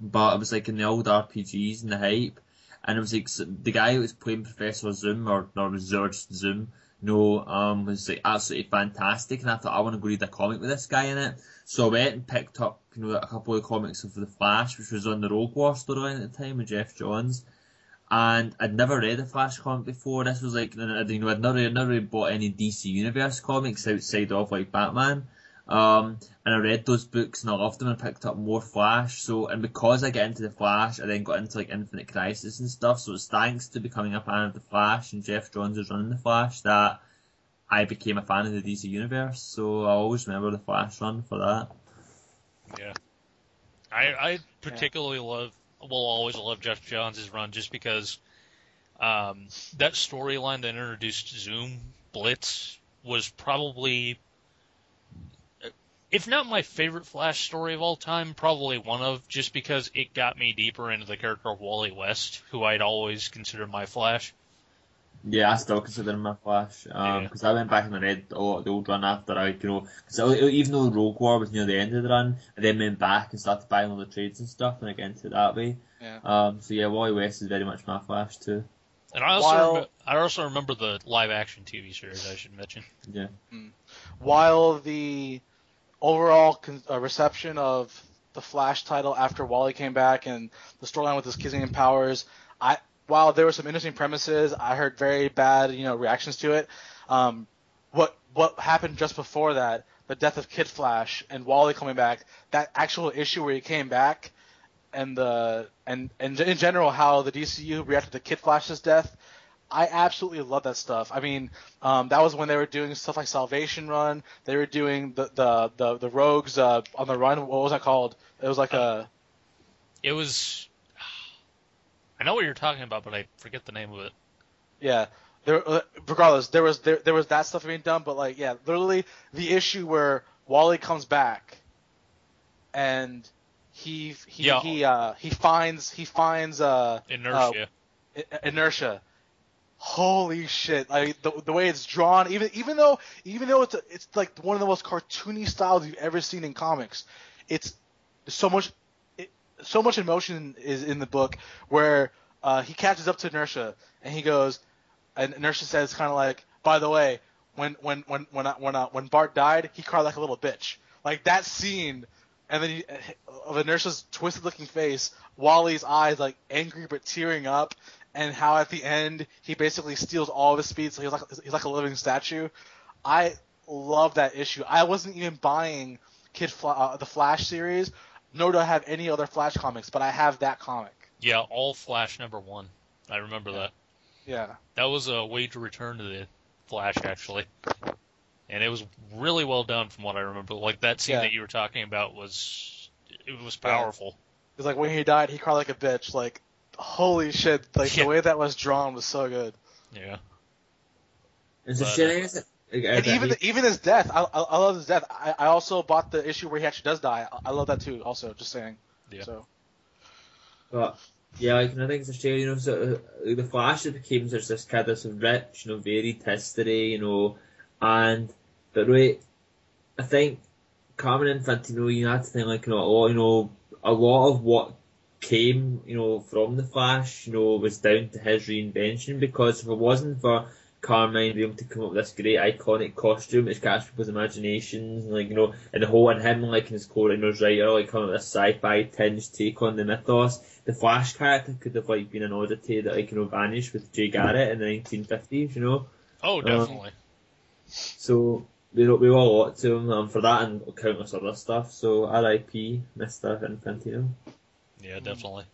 but it was like in the old RPGs and the hype. And it was like the guy who was playing Professor Zoom or, or George Zoom, know, um, was like absolutely fantastic. And I thought I want to go read a comic with this guy in it. So I went and picked up, you know, a couple of comics of the Flash, which was on the Rogue War storyline at the time with Geoff Johns. And I'd never read a Flash comic before. This was like, you know, I'd never, never really bought any DC Universe comics outside of like Batman. Um, and I read those books and I loved them and picked up more Flash. So, and because I got into the Flash, I then got into like Infinite Crisis and stuff. So it's thanks to becoming a fan of the Flash and Geoff Johns is running the Flash that I became a fan of the DC Universe. So I always remember the Flash run for that. Yeah. I I particularly love will always love Geoff Johns' run just because um, that storyline that introduced Zoom Blitz was probably if not my favorite Flash story of all time, probably one of just because it got me deeper into the character of Wally West, who I'd always considered my Flash. Yeah, I still consider him my Flash. Um, Yeah. because I went back and read a lot of the old run after I, you know, cause even though Rogue War was near the end of the run, I then went back and started buying all the trades and stuff, and I got into it that way. Yeah. Um, so yeah, Wally West is very much my Flash too. And I also While- remem- I also remember the live action TV series. I should mention. Yeah. while the overall con- uh, reception of the Flash title after Wally came back and the storyline with his Kizzian powers, I while there were some interesting premises, I heard very bad you know reactions to it. Um, what what happened just before that, the death of Kid Flash and Wally coming back, that actual issue where he came back, and the and and in general how the DCU reacted to Kid Flash's death. I absolutely love that stuff. I mean, um, that was when they were doing stuff like Salvation Run. They were doing the the the, the Rogues uh, on the Run. What was that called? It was like a It was. I know what you're talking about, but I forget the name of it. yeah. There, uh, regardless, there was there, there was that stuff being done, but like yeah, literally the issue where Wally comes back, and he he Yeah. he uh he finds he finds uh Inertia. I- inertia. Holy shit! Like the, the way it's drawn, even even though even though it's a, it's like one of the most cartoony styles you've ever seen in comics, it's so much it, so much emotion is in the book where uh, he catches up to inertia and he goes, and inertia says kind of like, by the way, when when when when I, when uh, when Bart died, he cried like a little bitch. Like that scene, and then he, of inertia's twisted looking face, Wally's eyes like angry but tearing up, and how at the end he basically steals all of his speed, so he's like he's like a living statue. I love that issue. I wasn't even buying Kid Fla- uh, the Flash series, nor do I have any other Flash comics, but I have that comic. yeah, all Flash number one. I remember that. Yeah. That was a way to return to the Flash, actually. And it was really well done from what I remember. Like that scene Yeah. that you were talking about was it was Yeah. powerful. It's like when he died, he cried like a bitch. Like, holy shit! Like Yeah. the way that was drawn was so good. Yeah. It's But, uh, isn't it? Like, And I- even even his death, I, I, I love his death. I, I also bought the issue where he actually does die. I, I love that too. Also, just saying. Yeah. So But yeah, like and I think it's a shame, you know, sort of, like the Flash it became sort of this kind of some rich, you know, varied history, you know, and but right, I think Carmine Infantino, you know, you have to think like you know, a lot, you know, a lot of what came, you know, from the Flash, you know, was down to his reinvention because if it wasn't for Carmine being able to come up with this great iconic costume which catches people's imaginations, and, like, you know, and the whole and him like in his core and his writer, like coming with this sci-fi tinge take on the mythos. The Flash character could have like been an oddity that like, you know, vanished with Jay Garrick in the nineteen fifties, you know. Oh, definitely. So we we owe a lot to him um, for that and countless other stuff. So R.I.P. Mr. Infantino. Yeah, definitely.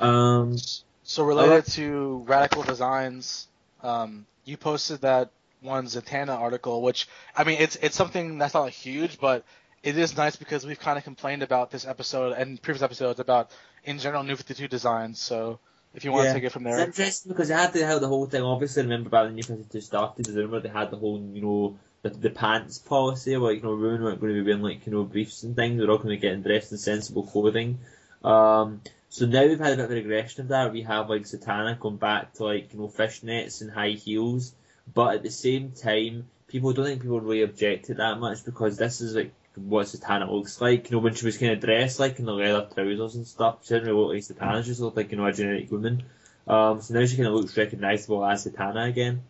Um, so related to radical designs, um, you posted that one Zatanna article, which I mean, it's it's something that's not huge, but it is nice because we've kind of complained about this episode and previous episodes about in general New Fifty Two designs. So if you want Yeah. to take it from there, it's there, interesting because they had to have the whole thing. Obviously, remember back the New 52 started, I remember they had the whole, you know, the, the pants policy, like, you know, women weren't going to be wearing, like, you know, briefs and things. We're all going to get dressed in sensible clothing. Um, so now we've had a bit of a regression of that. We have, like, Zatanna going back to, like, you know, fishnets and high heels. But at the same time, people don't think people really object to that much because this is, like, what Zatanna looks like. You know, when she was kind of dressed, like, in the leather trousers and stuff, she didn't really look like Zatanna. She just looked like, you know, a generic woman. Um, so now she kind of looks recognisable as Zatanna again.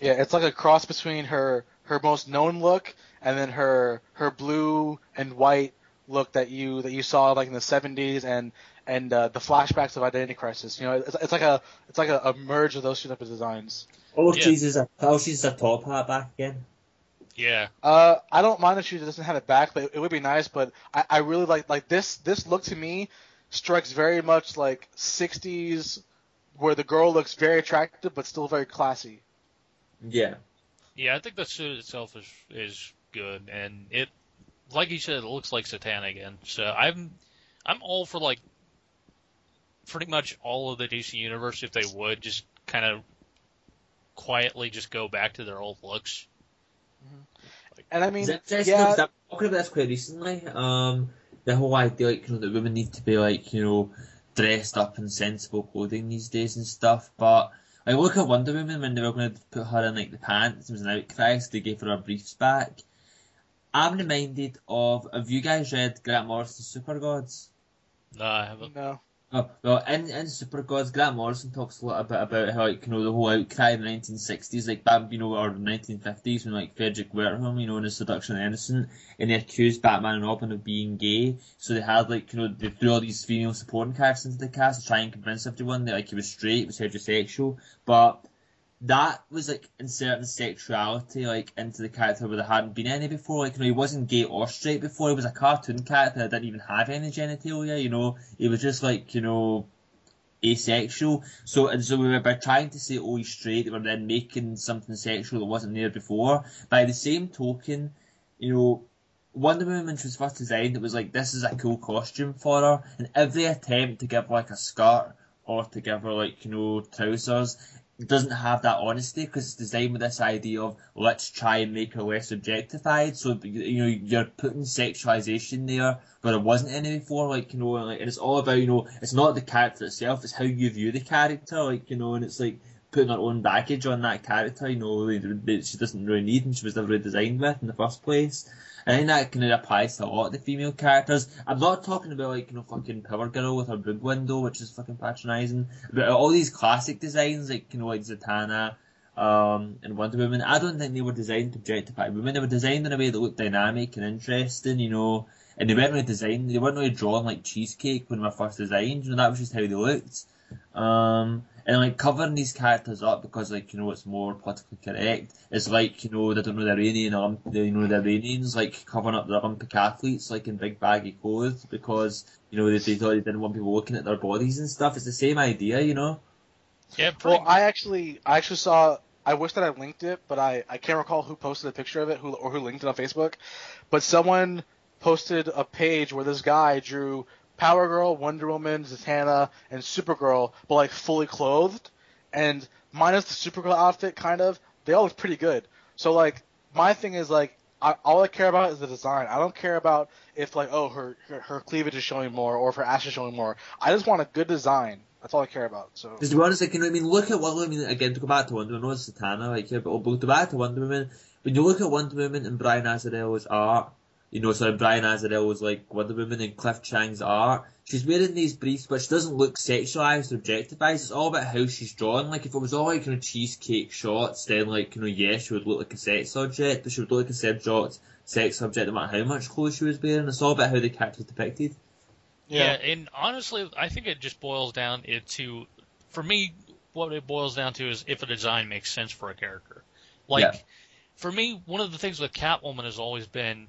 yeah, it's like a cross between her her most known look and then her her blue and white look that you that you saw like in the 70s and and uh, the flashbacks of Identity Crisis. You know, it's, it's like a it's like a, a merge of those two type of designs. Oh, Yeah. she's a oh, she's a top hat back again. Yeah. Uh, I don't mind if she doesn't have it back, but it would be nice. But I, I really like like this this look to me strikes very much like 60s, where the girl looks very attractive but still very classy. Yeah. Yeah, I think the suit itself is is good, and it, like you said, it looks like Zatanna again. So I'm, I'm all for like, pretty much all of the DC universe if they would just kind of quietly just go back to their old looks. And I mean, It's interesting yeah, because I'm talking about this quite recently. Um, the whole idea, like, you know, that women need to be like, you know, dressed up in sensible clothing these days and stuff. But like, look at Wonder Woman when they were going to put her in like the pants. It was an outcry, so they gave her her briefs back. I'm reminded of. Have you guys read Grant Morrison's Super Gods? No, I haven't. no. Oh, well, in, in Super Gods, Grant Morrison talks a lot bit about how, like, you know, the whole outcry in the 1960s, like, that, you know, or the 1950s, when, like, Fredric Wertham, you know, in his Seduction of the Innocent, and they accused Batman and Robin of being gay, so they had, like, you know, they threw all these female supporting characters into the cast to try and convince everyone that, like, he was straight, was heterosexual, but that was like inserting sexuality like into the character where there hadn't been any before. Like you know, he wasn't gay or straight before. He was a cartoon character that didn't even have any genitalia. You know, he was just like you know asexual. So and so we were by trying to say oh he's straight, we were then making something sexual that wasn't there before. By the same token, you know. Wonder Woman, she was first designed, it was like this is a cool costume for her, and every attempt to give like a skirt or to give her like you know trousers doesn't have that honesty because it's designed with this idea of let's try and make her less objectified. So you know you're putting sexualization there where there wasn't any before. Like you know, like and it's all about you know it's not the character itself, it's how you view the character. Like you know, and it's like putting her own baggage on that character. You know, that she doesn't really need and she was never designed with in the first place. I think that kind of applies to a lot of the female characters. I'm not talking about like you know fucking Power Girl with her boob window, which is fucking patronising. But all these classic designs, like you know like Zatanna, um, and Wonder Woman, I don't think they were designed to objectify women. They were designed in a way that looked dynamic and interesting, you know. And they weren't really designed. They weren't really drawn like cheesecake when they were first designed. You know that was just how they looked. Um, and like covering these characters up because like you know it's more politically correct. It's like you know they don't know the Iranian, um, you know the Iranians like covering up their Olympic athletes like in big baggy clothes because you know they, they thought they didn't want people looking at their bodies and stuff. It's the same idea, you know. Yeah, pretty Well, I actually, I actually saw. I wish that I linked it, but I, I can't recall who posted a picture of it, who or who linked it on Facebook. But someone posted a page where this guy drew Power Girl, Wonder Woman, Zatanna, and Supergirl, but like fully clothed, and minus the Supergirl outfit, kind of. They all look pretty good. So like, my thing is like, I, all I care about is the design. I don't care about if like, oh, her her, her cleavage is showing more or if her ass is showing more. I just want a good design. That's all I care about. So. just to be honest, like, you know I mean? Look at what, I mean, again, to go back to Wonder Woman, Zatanna, like, here, but oh, we'll go back to Wonder Woman. When you look at Wonder Woman and Brian Azzarello's art, you know, sorry, Brian Azzarello's, like, Wonder Woman and Cliff Chiang's art, she's wearing these briefs, but she doesn't look sexualized or objectified. It's all about how she's drawn. Like, if it was all, like, you know, cheesecake shots, then, like, you know, yeah, she would look like a sex object, but she would look like a subject, sex object no matter how much clothes she was wearing. It's all about how the character's depicted. Yeah. and honestly, I think it just boils down to, for me, what it boils down to is if a design makes sense for a character. Like, Yeah. for me, one of the things with Catwoman has always been,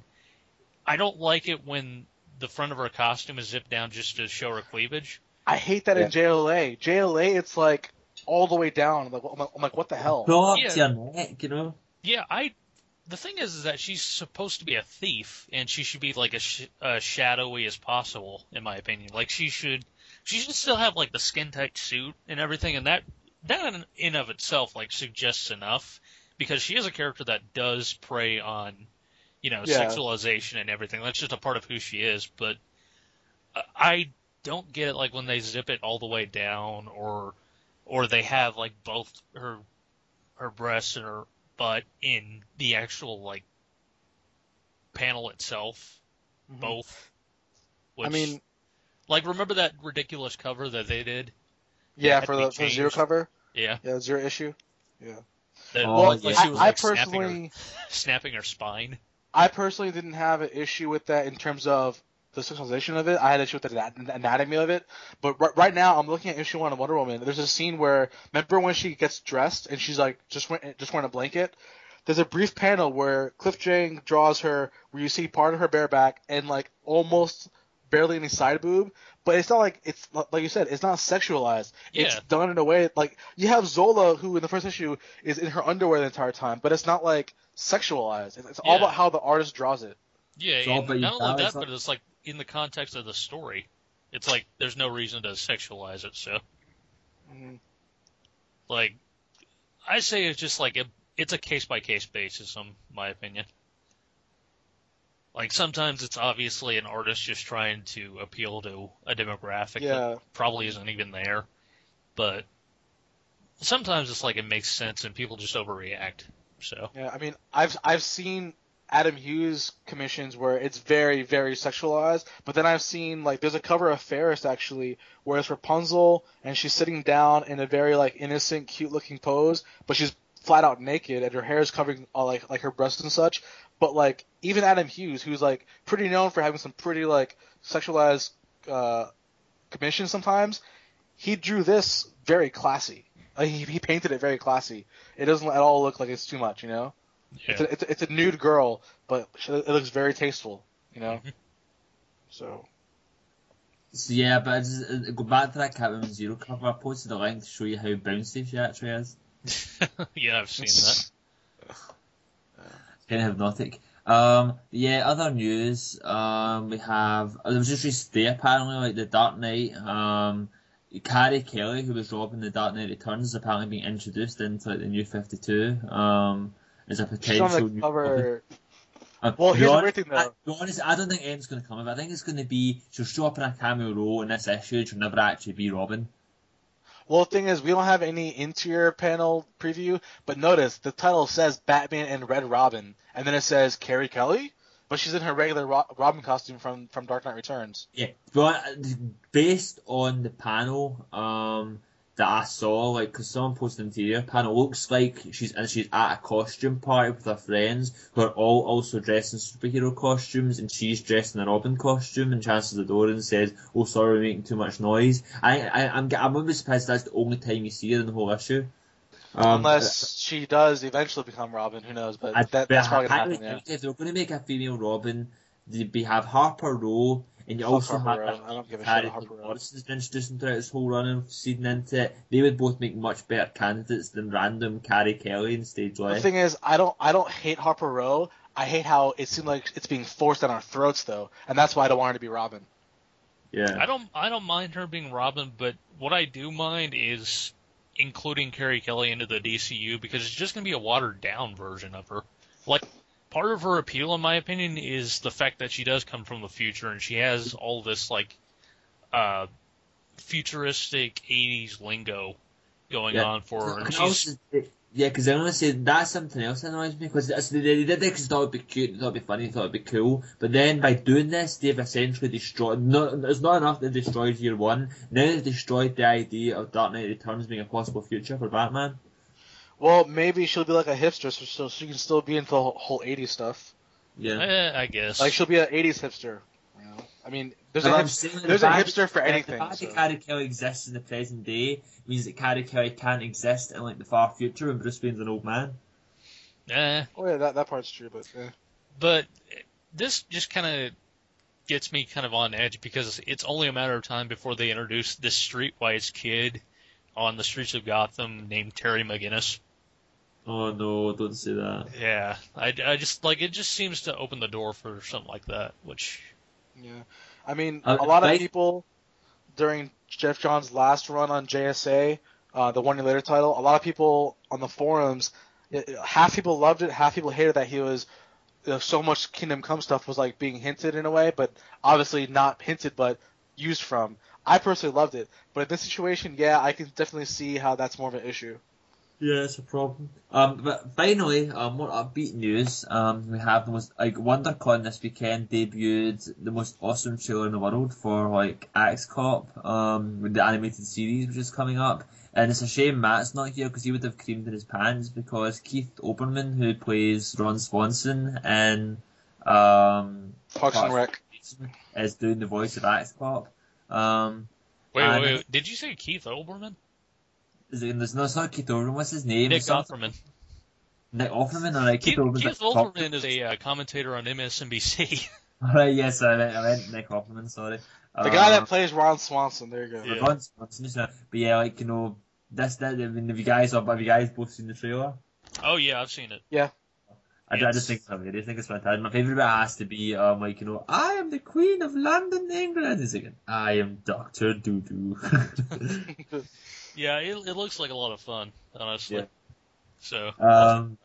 I don't like it when the front of her costume is zipped down just to show her cleavage. I hate that in JLA. JLA, it's like all the way down. I'm like, I'm like, I'm like, what the hell? Draw up Yeah. your neck, you know? Yeah, I. The thing is, is that she's supposed to be a thief, and she should be like as sh- uh, shadowy as possible, in my opinion. Like she should, she should still have like the skin tight suit and everything, and that that in, in of itself like suggests enough because she is a character that does prey on, you know, Yeah. sexualization and everything. That's just a part of who she is. But I don't get it like when they zip it all the way down, or or they have like both her her breasts and her butt in the actual like panel itself, Mhm. both. I mean, like remember that ridiculous cover that they did? yeah, for the, for the zero cover, Yeah, yeah, zero issue. Yeah. that Oh, looked like yeah. she was I, like I snapping her, personally, snapping her spine. I personally didn't have an issue with that in terms of the sexualization of it. I had an issue with the anatomy of it. But right, right now, I'm looking at issue one of Wonder Woman. There's a scene where remember when she gets dressed and she's like just just wearing a blanket. There's a brief panel where Cliff Chiang draws her, where you see part of her bare back and like almost barely any side boob. But it's not like it's like you said, it's not sexualized. It's done in a way like you have Zola, who in the first issue is in her underwear the entire time, but it's not like sexualized. It's, it's all about how the artist draws it. Yeah, It's all and not you only that, but it's like in the context of the story, it's like there's no reason to sexualize it. So, Mhm. like, I say it's just like a, it's a case by case basis, in my opinion. Like sometimes it's obviously an artist just trying to appeal to a demographic Yeah. that probably isn't even there, but sometimes it's like it makes sense and people just overreact. So Yeah, I mean, I've I've seen Adam Hughes commissions where it's very, very sexualized. But then I've seen like there's a cover of Fairest actually where it's Rapunzel and she's sitting down in a very like innocent, cute looking pose, but she's flat out naked and her hair is covering all like like her breasts and such. But like even Adam Hughes, who's like pretty known for having some pretty like sexualized uh, commissions sometimes, he drew this very classy. Like, he, he painted it very classy. It doesn't at all look like it's too much, you know. It's, Yeah. a, it's, a, it's a nude girl, but it looks very tasteful, you know. So So yeah, but I just, uh, go back to that Catwoman Zero cover. I posted a link to show you how bouncy she actually is. yeah, I've seen that. Kind of hypnotic. Um, yeah, other news. Um, we have uh, there was just recent day apparently like the Dark Knight. Um, Carrie Kelly, who was Robin the Dark Knight Returns, is apparently being introduced into like the new Fifty Two. Um, as a she's potential on the new cover. Uh, Well, here's the weird thing, I, though. to be honest, I don't think M's going to come of it. I think it's going to be she'll show up in a cameo role in this issue. She'll never actually be Robin. Well, the thing is, we don't have any interior panel preview, but notice the title says Batman and Red Robin, and then it says Carrie Kelly, but she's in her regular Ro- Robin costume from from Dark Knight Returns. Yeah, but based on the panel um, that I saw, like, because someone posted an interior panel, looks like she's and she's at a costume party with her friends who are all also dressed in superhero costumes, and she's dressed in a Robin costume, and chances the door and says, "Oh, sorry, we're making too much noise." I, I I'm I'm gonna be surprised that's the only time you see her in the whole issue. Um, Unless she does eventually become Robin, who knows? But I, that, but that's I probably gonna happen. Yeah. If they're going to make a female Robin, they we have Harper Row, and you Fuck also Harper have Row. I don't give a shit Harry about Harper Row. Morrison's been introducing throughout this whole run and feeding into it. They would both make much better candidates than random Carrie Kelly in stage The thing is, I don't I don't hate Harper Row. I hate how it seems like it's being forced down our throats though, and that's why I don't want her to be Robin. yeah. I don't I don't mind her being Robin, but what I do mind is including Carrie Kelly into the DCU because it's just gonna be a watered down version of her. Like part of her appeal, in my opinion, is the fact that she does come from the future and she has all this like uh futuristic '80s lingo going Yeah. on for her, and she's also yeah, because I want to say that's something else that annoys me because they, they did it because they thought it'd be cute, they thought it'd be funny, they thought it'd be cool. But then by doing this, they've essentially destroyed. No, it's not enough they destroyed year one. Now they've destroyed the idea of Dark Knight Returns being a possible future for Batman. Well, maybe she'll be like a hipster, so, so she can still be into the whole '80s stuff. Yeah. eh, I guess Like she'll be an '80s hipster. You know, I mean, there's a But hip- there's the a hipster for that- anything, The fact so- that Carrie Kelly exists in the present day means that Carrie Kelly can't exist in like the far future when Bruce Wayne's an old man. eh, Oh yeah, that that part's true, but eh. but this just kind of gets me kind of on edge because it's only a matter of time before they introduce this streetwise kid on the streets of Gotham named Terry McGinnis. Oh no, don't say that. Yeah, I, I just like it just seems to open the door for something like that, which yeah. I mean, Uh, a lot of people during Geoff Johns' last run on JSA, uh, the one year later title, a lot of people on the forums, half people loved it, half people hated that he was. You know, so much Kingdom Come stuff was like being hinted in a way, but obviously not hinted, but used from. I personally loved it, but in this situation, yeah, I can definitely see how that's more of an issue. Yeah, it's a problem. Um, but finally, um, more upbeat news. Um, we have the most like WonderCon this weekend debuted the most awesome trailer in the world for like Axe Cop, um, with the animated series which is coming up. And it's a shame Matt's not here because he would have creamed in his pants because Keith Olbermann, who plays Ron Swanson in um, Parks and Parks- Rec. is doing the voice of Axe Cop. Um, wait, And- wait, wait, did you say Keith Olbermann? Is it, there's no, it's not Keith Olbermann. What's his name? Nick It's something- Offerman. Nick Offerman. Alright, Keith, Oberman's Keith like top- Olbermann is a uh, commentator on MSNBC. Alright, yes, I meant, I meant Nick Offerman, sorry. The guy Uh, that plays Ron Swanson. There you go. Yeah. Ron Swanson, isn't? But yeah, like, you know, this, that, I mean, have you guys, have you guys both seen the trailer? oh yeah, I've seen it. I, I just think it's hilarious. I think it's fantastic. My favourite bit has to be, um, like, you know, I am the Queen of London, England. It's like, I am Doctor Doodoo. Yeah, it, it looks like a lot of fun, honestly. Yeah. So um,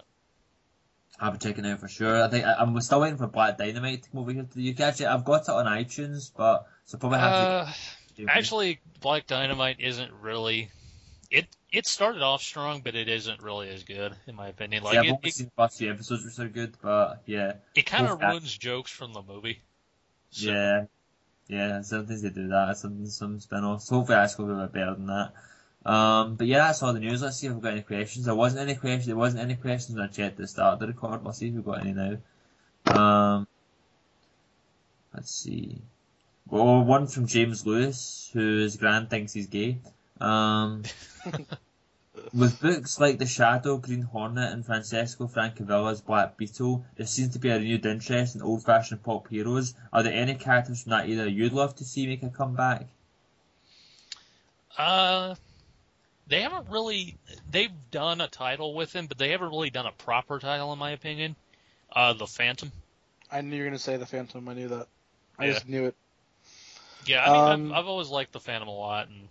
I'll be checking it out for sure. I think I, I'm still waiting for Black Dynamite to come over here to the UK. Actually, I've got it on iTunes, but so probably have uh, to. actually, Black Dynamite isn't really. It it started off strong, but it isn't really as good in my opinion. Like yeah, I've it, only it, seen the first few episodes, which are good, but yeah, it kind of ruins jokes from the movie. So, yeah, yeah. Sometimes they do that. Some some spin-offs. Hopefully, that's going to be a bit better than that. Um, but yeah, that's all the news. Let's see if we've got any questions. There wasn't any questions. There wasn't any questions when I checked at the start of the record. Let's see if we've got any now. Um, let's see. Well, one from James Lewis, whose grand thinks he's gay. Um, with books like The Shadow, Green Hornet, and Francesco Francavilla's Black Beetle, there seems to be a renewed interest in old-fashioned pulp heroes. Are there any characters from that era you'd love to see make a comeback? Uh, they haven't really. They've done a title with him, but they haven't really done a proper title, in my opinion. Uh, the Phantom. I knew you were gonna say the Phantom. I knew that. I Yeah. just knew it. Yeah, I mean, Um, I've, I've always liked the Phantom a lot, and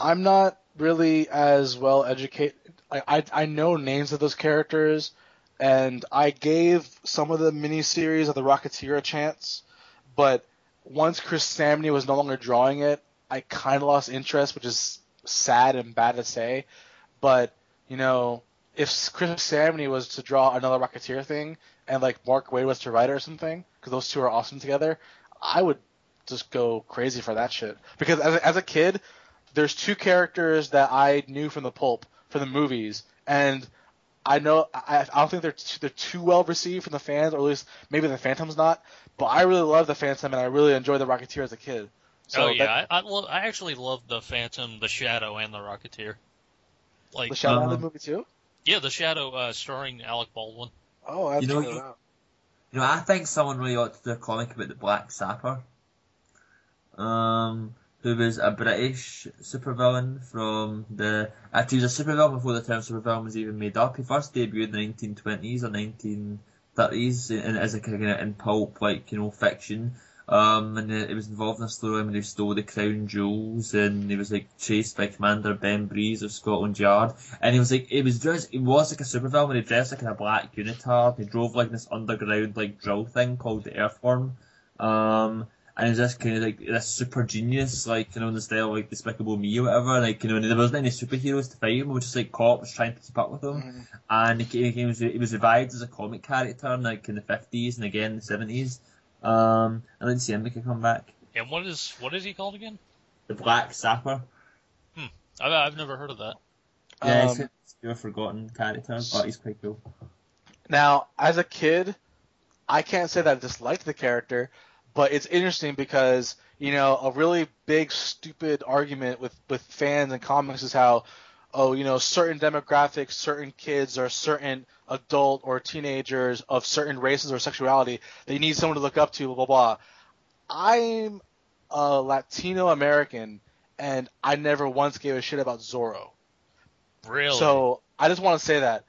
I'm not really as well educated. I, I I know names of those characters, and I gave some of the miniseries of the Rocketeer a chance, but once Chris Samnee was no longer drawing it, I kind of lost interest, which is sad and bad to say. But you know, if Chris Samnee was to draw another Rocketeer thing, and like Mark Waid was to write it or something, because those two are awesome together, I would just go crazy for that shit. Because as as a kid, there's two characters that I knew from the pulp from the movies, and I know I, I don't think they're too, they're too well received from the fans, or at least maybe the Phantom's not. But I really love the Phantom, and I really enjoyed the Rocketeer as a kid. So oh yeah, that- I I, lo- I actually love the Phantom, the Shadow, and the Rocketeer. Like the Shadow Uh-huh. the movie too. yeah, the Shadow uh, starring Alec Baldwin. Oh, I You know, you- You know, I think someone really ought to do a comic about the Black Sapper. Um, who was a British supervillain from the. Actually, he was a supervillain before the term supervillain was even made up. He first debuted in the 1920s or 1930s in, as a kind of in pulp, like, you know, fiction. Um, and it, it was involved in a story when he stole the crown jewels and he was like chased by Commander Ben Breeze of Scotland Yard. And he was like, it was dressed, it was like a supervillain when he dressed like in a black unitard. He drove like this underground like drill thing called the Earthworm. Um, and he was just kind of like this super genius, like, you know, in the style of, like Despicable Me or whatever. Like, you know, and there wasn't any superheroes to fight him, which was like cops trying to keep up with him. Mhm. And he, he, was, he was revived as a comic character in, like in the 50s and again in the 70s. Um, I didn't see him make a comeback. And what is what is he called again? The Black Sapper. I've, I've never heard of that. Yeah, Um, he's a forgotten character, but he's quite cool. Now, as a kid, I can't say that I disliked the character, but it's interesting because you know a really big stupid argument with with fans and comics is how oh you know certain demographics, certain kids or certain adult or teenagers of certain races or sexuality they need someone to look up to blah blah blah. I'm a Latino American and I never once gave a shit about Zorro. Really? So I just want to say that.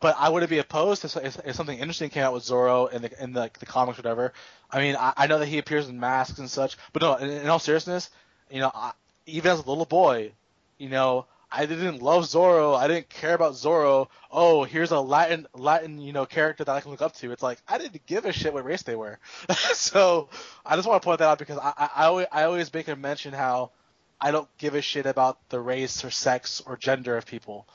But I wouldn't be opposed if, if, if something interesting came out with Zorro in the in the, the comics, or whatever. I mean, I, I know that he appears in masks and such, but no. In, in all seriousness, you know, I, even as a little boy, you know, I didn't love Zorro. I didn't care about Zorro. Oh, here's a Latin Latin you know character that I can look up to. It's like I didn't give a shit what race they were. so I just want to point that out because I, I, I always I always make a mention how I don't give a shit about the race or sex or gender of people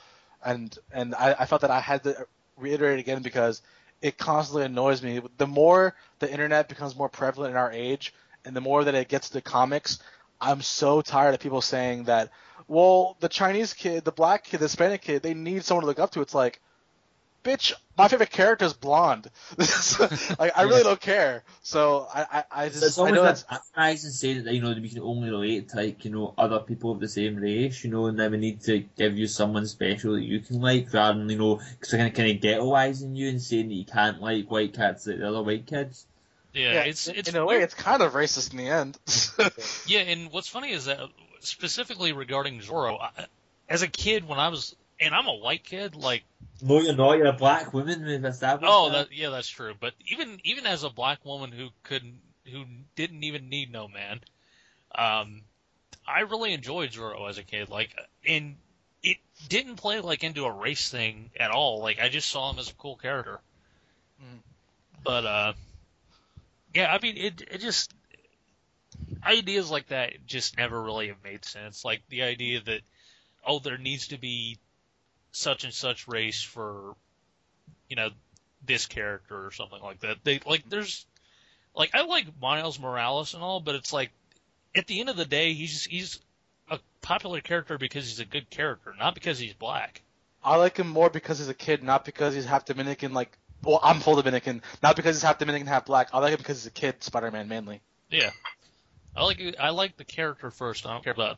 and and I, I felt that I had to reiterate again because it constantly annoys me. The more the internet becomes more prevalent in our age, and the more that it gets to comics, I'm so tired of people saying that. Well, the Chinese kid, the black kid, the Hispanic kid, they need someone to look up to. It's like, bitch, my favorite character is blonde. like, I really don't care. So I, I, I So just, it's I know that that's, guys and saying that you know we can only relate to like you know other people of the same race, you know, and then we need to give you someone special that you can like, rather than you know, because they're kind of ghettoizing you and saying that you can't like white kids like the other white kids. yeah, yeah, it's it's in a way, it's kind of racist in the end. Yeah, and what's funny is that specifically regarding Zorro, I, as a kid when I was, and I'm a white kid, like No, you're not. You're a black woman. We've established. oh, that. that yeah, that's true. But even even as a black woman who couldn't, who didn't even need no man, um, I really enjoyed Zorro as a kid. Like, and it didn't play like into a race thing at all. Like, I just saw him as a cool character. Mm. But uh, yeah, I mean, it it just ideas like that just never really have made sense. Like the idea that oh, there needs to be such and such race for, you know, this character or something like that. They like there's like I like Miles Morales and all, but it's like at the end of the day, he's he's a popular character because he's a good character, not because he's black. I like him more because he's a kid, not because he's half Dominican. Like, well, I'm full Dominican, not because he's half Dominican, half black. I like him because he's a kid, Spider-Man mainly. Yeah, I like I like the character first. I don't care about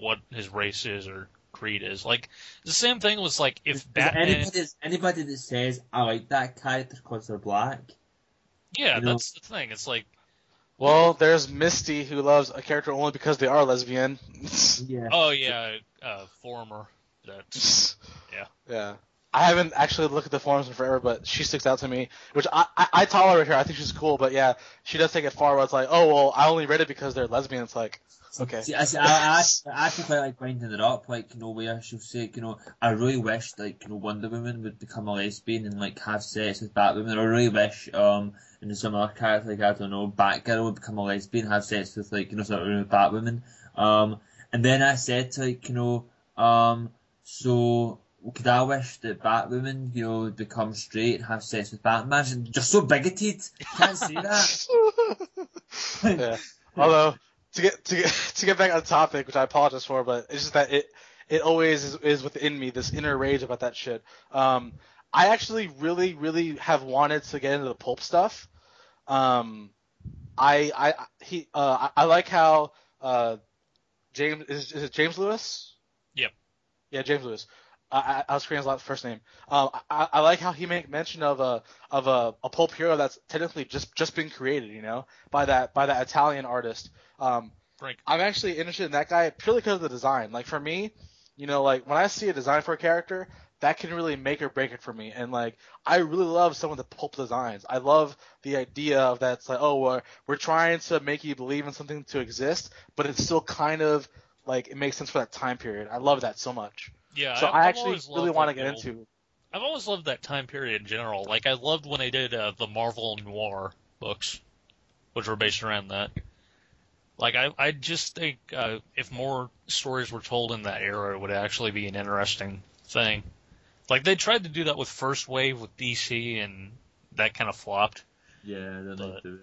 what his race is or creed is. Like the same thing was like if Is Batman. anybody, anybody that says I like that character because they're black, Yeah, you know- that's the thing. It's like Well, there's Misty who loves a character only because they are lesbian. yeah, oh yeah, uh, former. That's Yeah. Yeah. I haven't actually looked at the forums in forever, but she sticks out to me, which I, I, I tolerate her. I think she's cool, but yeah, she does take it far where it's like, oh, well, I only read it because they're lesbian. It's like, okay. See, I, see, I, I, actually- I actually quite like winding it up, like, you know, where she'll say, you know, I really wish, like, you know, Wonder Woman would become a lesbian and, like, have sex with Batwoman. Or I really wish, um, in some other character, like, I don't know, Batgirl would become a lesbian, have sex with, like, you know, sort of Batwoman. Um, and then I said, to, like, you know, um, so, could I wish that Batwoman, you know, would become straight and have sex with Batman? And You're so bigoted! Can't say that! yeah. Although to get to get to get back on topic, which I apologize for, but it's just that it it always is, is within me this inner rage about that shit. Um, I actually really really have wanted to get into the pulp stuff. Um, I I he uh I, I like how uh James is, is it James Lewis? Yep. Yeah, James Lewis. I, I was forgetting his last first name. Um, I, I like how he make mention of a of a, a pulp hero that's technically just just been created, you know, by that by that Italian artist. Um, Frank. I'm actually interested in that guy purely because of the design. Like for me, you know, like when I see a design for a character, that can really make or break it for me. And like I really love some of the pulp designs. I love the idea of that. It's like, oh, we're we're trying to make you believe in something to exist, but it's still kind of like it makes sense for that time period. I love that so much. Yeah, So I've I actually really want to get old- into. I've always loved that time period in general. Like I loved when they did uh, the Marvel Noir books, which were based around that. Like I, I just think uh, if more stories were told in that era, it would actually be an interesting thing. Like they tried to do that with First Wave with DC, and that kind of flopped. Yeah, they're But- not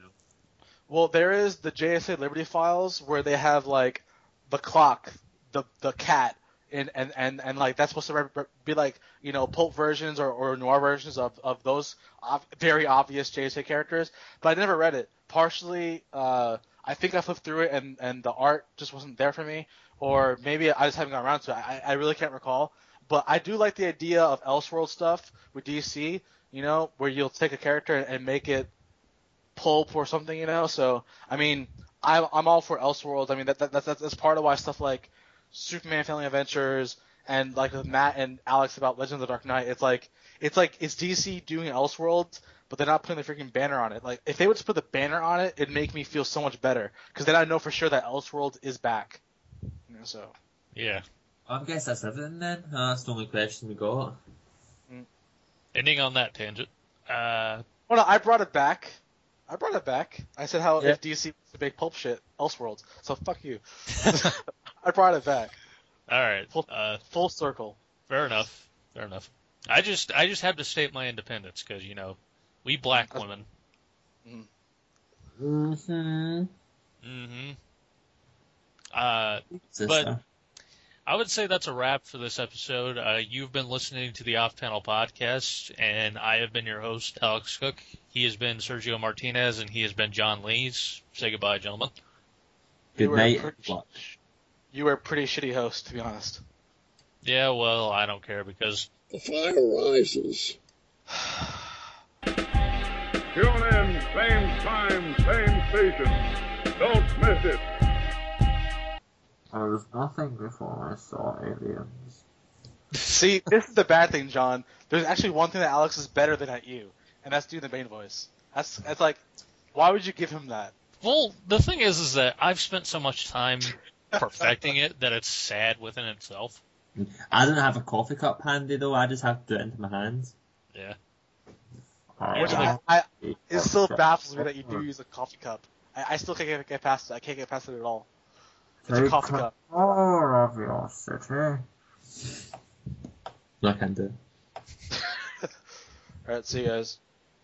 Well, there is the JSA Liberty Files where they have like the clock, the the cat, and and and, and like that's supposed to re- re- be like you know pulp versions or, or noir versions of of those ob- very obvious JSA characters. But I never read it. Partially, uh, I think I flipped through it and and the art just wasn't there for me, or maybe I just haven't gotten around to it. I I really can't recall. But I do like the idea of Elseworld stuff with DC. You know, where you'll take a character and make it pulp or something, you know. So I mean, I'm I'm all for Elseworlds. I mean, that, that that's that's part of why stuff like Superman Family Adventures and like with Matt and Alex about Legends of the Dark Knight, it's like it's like it's DC doing Elseworlds, but they're not putting the freaking banner on it. Like if they would just put the banner on it, it'd make me feel so much better because then I know for sure that Elseworlds is back. You know, so Yeah. I guess that's everything then. Uh, that's the only question we got. Ending on that tangent. Uh, well, no, I brought it back. I brought it back. I said how Yeah. if DC was to make pulp shit, Elseworlds. So fuck you. I brought it back. all right. Full- Uh, Full circle. fair enough. Fair enough. I just, I just have to state my independence because you know, we black women. Mm-hmm. Mm-hmm. Uh, Sister. I would say that's a wrap for this episode. Uh, you've been listening to the Off Panel Podcast, and I have been your host, Alex Cook. He has been Sergio Martinez, and he has been John Lees. Say goodbye, gentlemen. Good you night. pretty- You were a pretty shitty host, to be honest. Yeah, well, I don't care because The fire rises. Tune in, same time, same station. Don't miss it. There was nothing before I saw aliens. See, this is the bad thing, John. There's actually one thing that Alex is better than at you, and that's doing the Bane voice. That's that's like, why would you give him that? Well, the thing is, is that I've spent so much time perfecting it that it's sad within itself. I don't have a coffee cup handy though. I just have to do it into my hands. Yeah. Which uh, I, I, it still baffles me that you do use a coffee cup. I, I still can't get, past it. I can't get past it at all. It's a coffee cup. Oh, of your city. I can do. Alright, see you guys.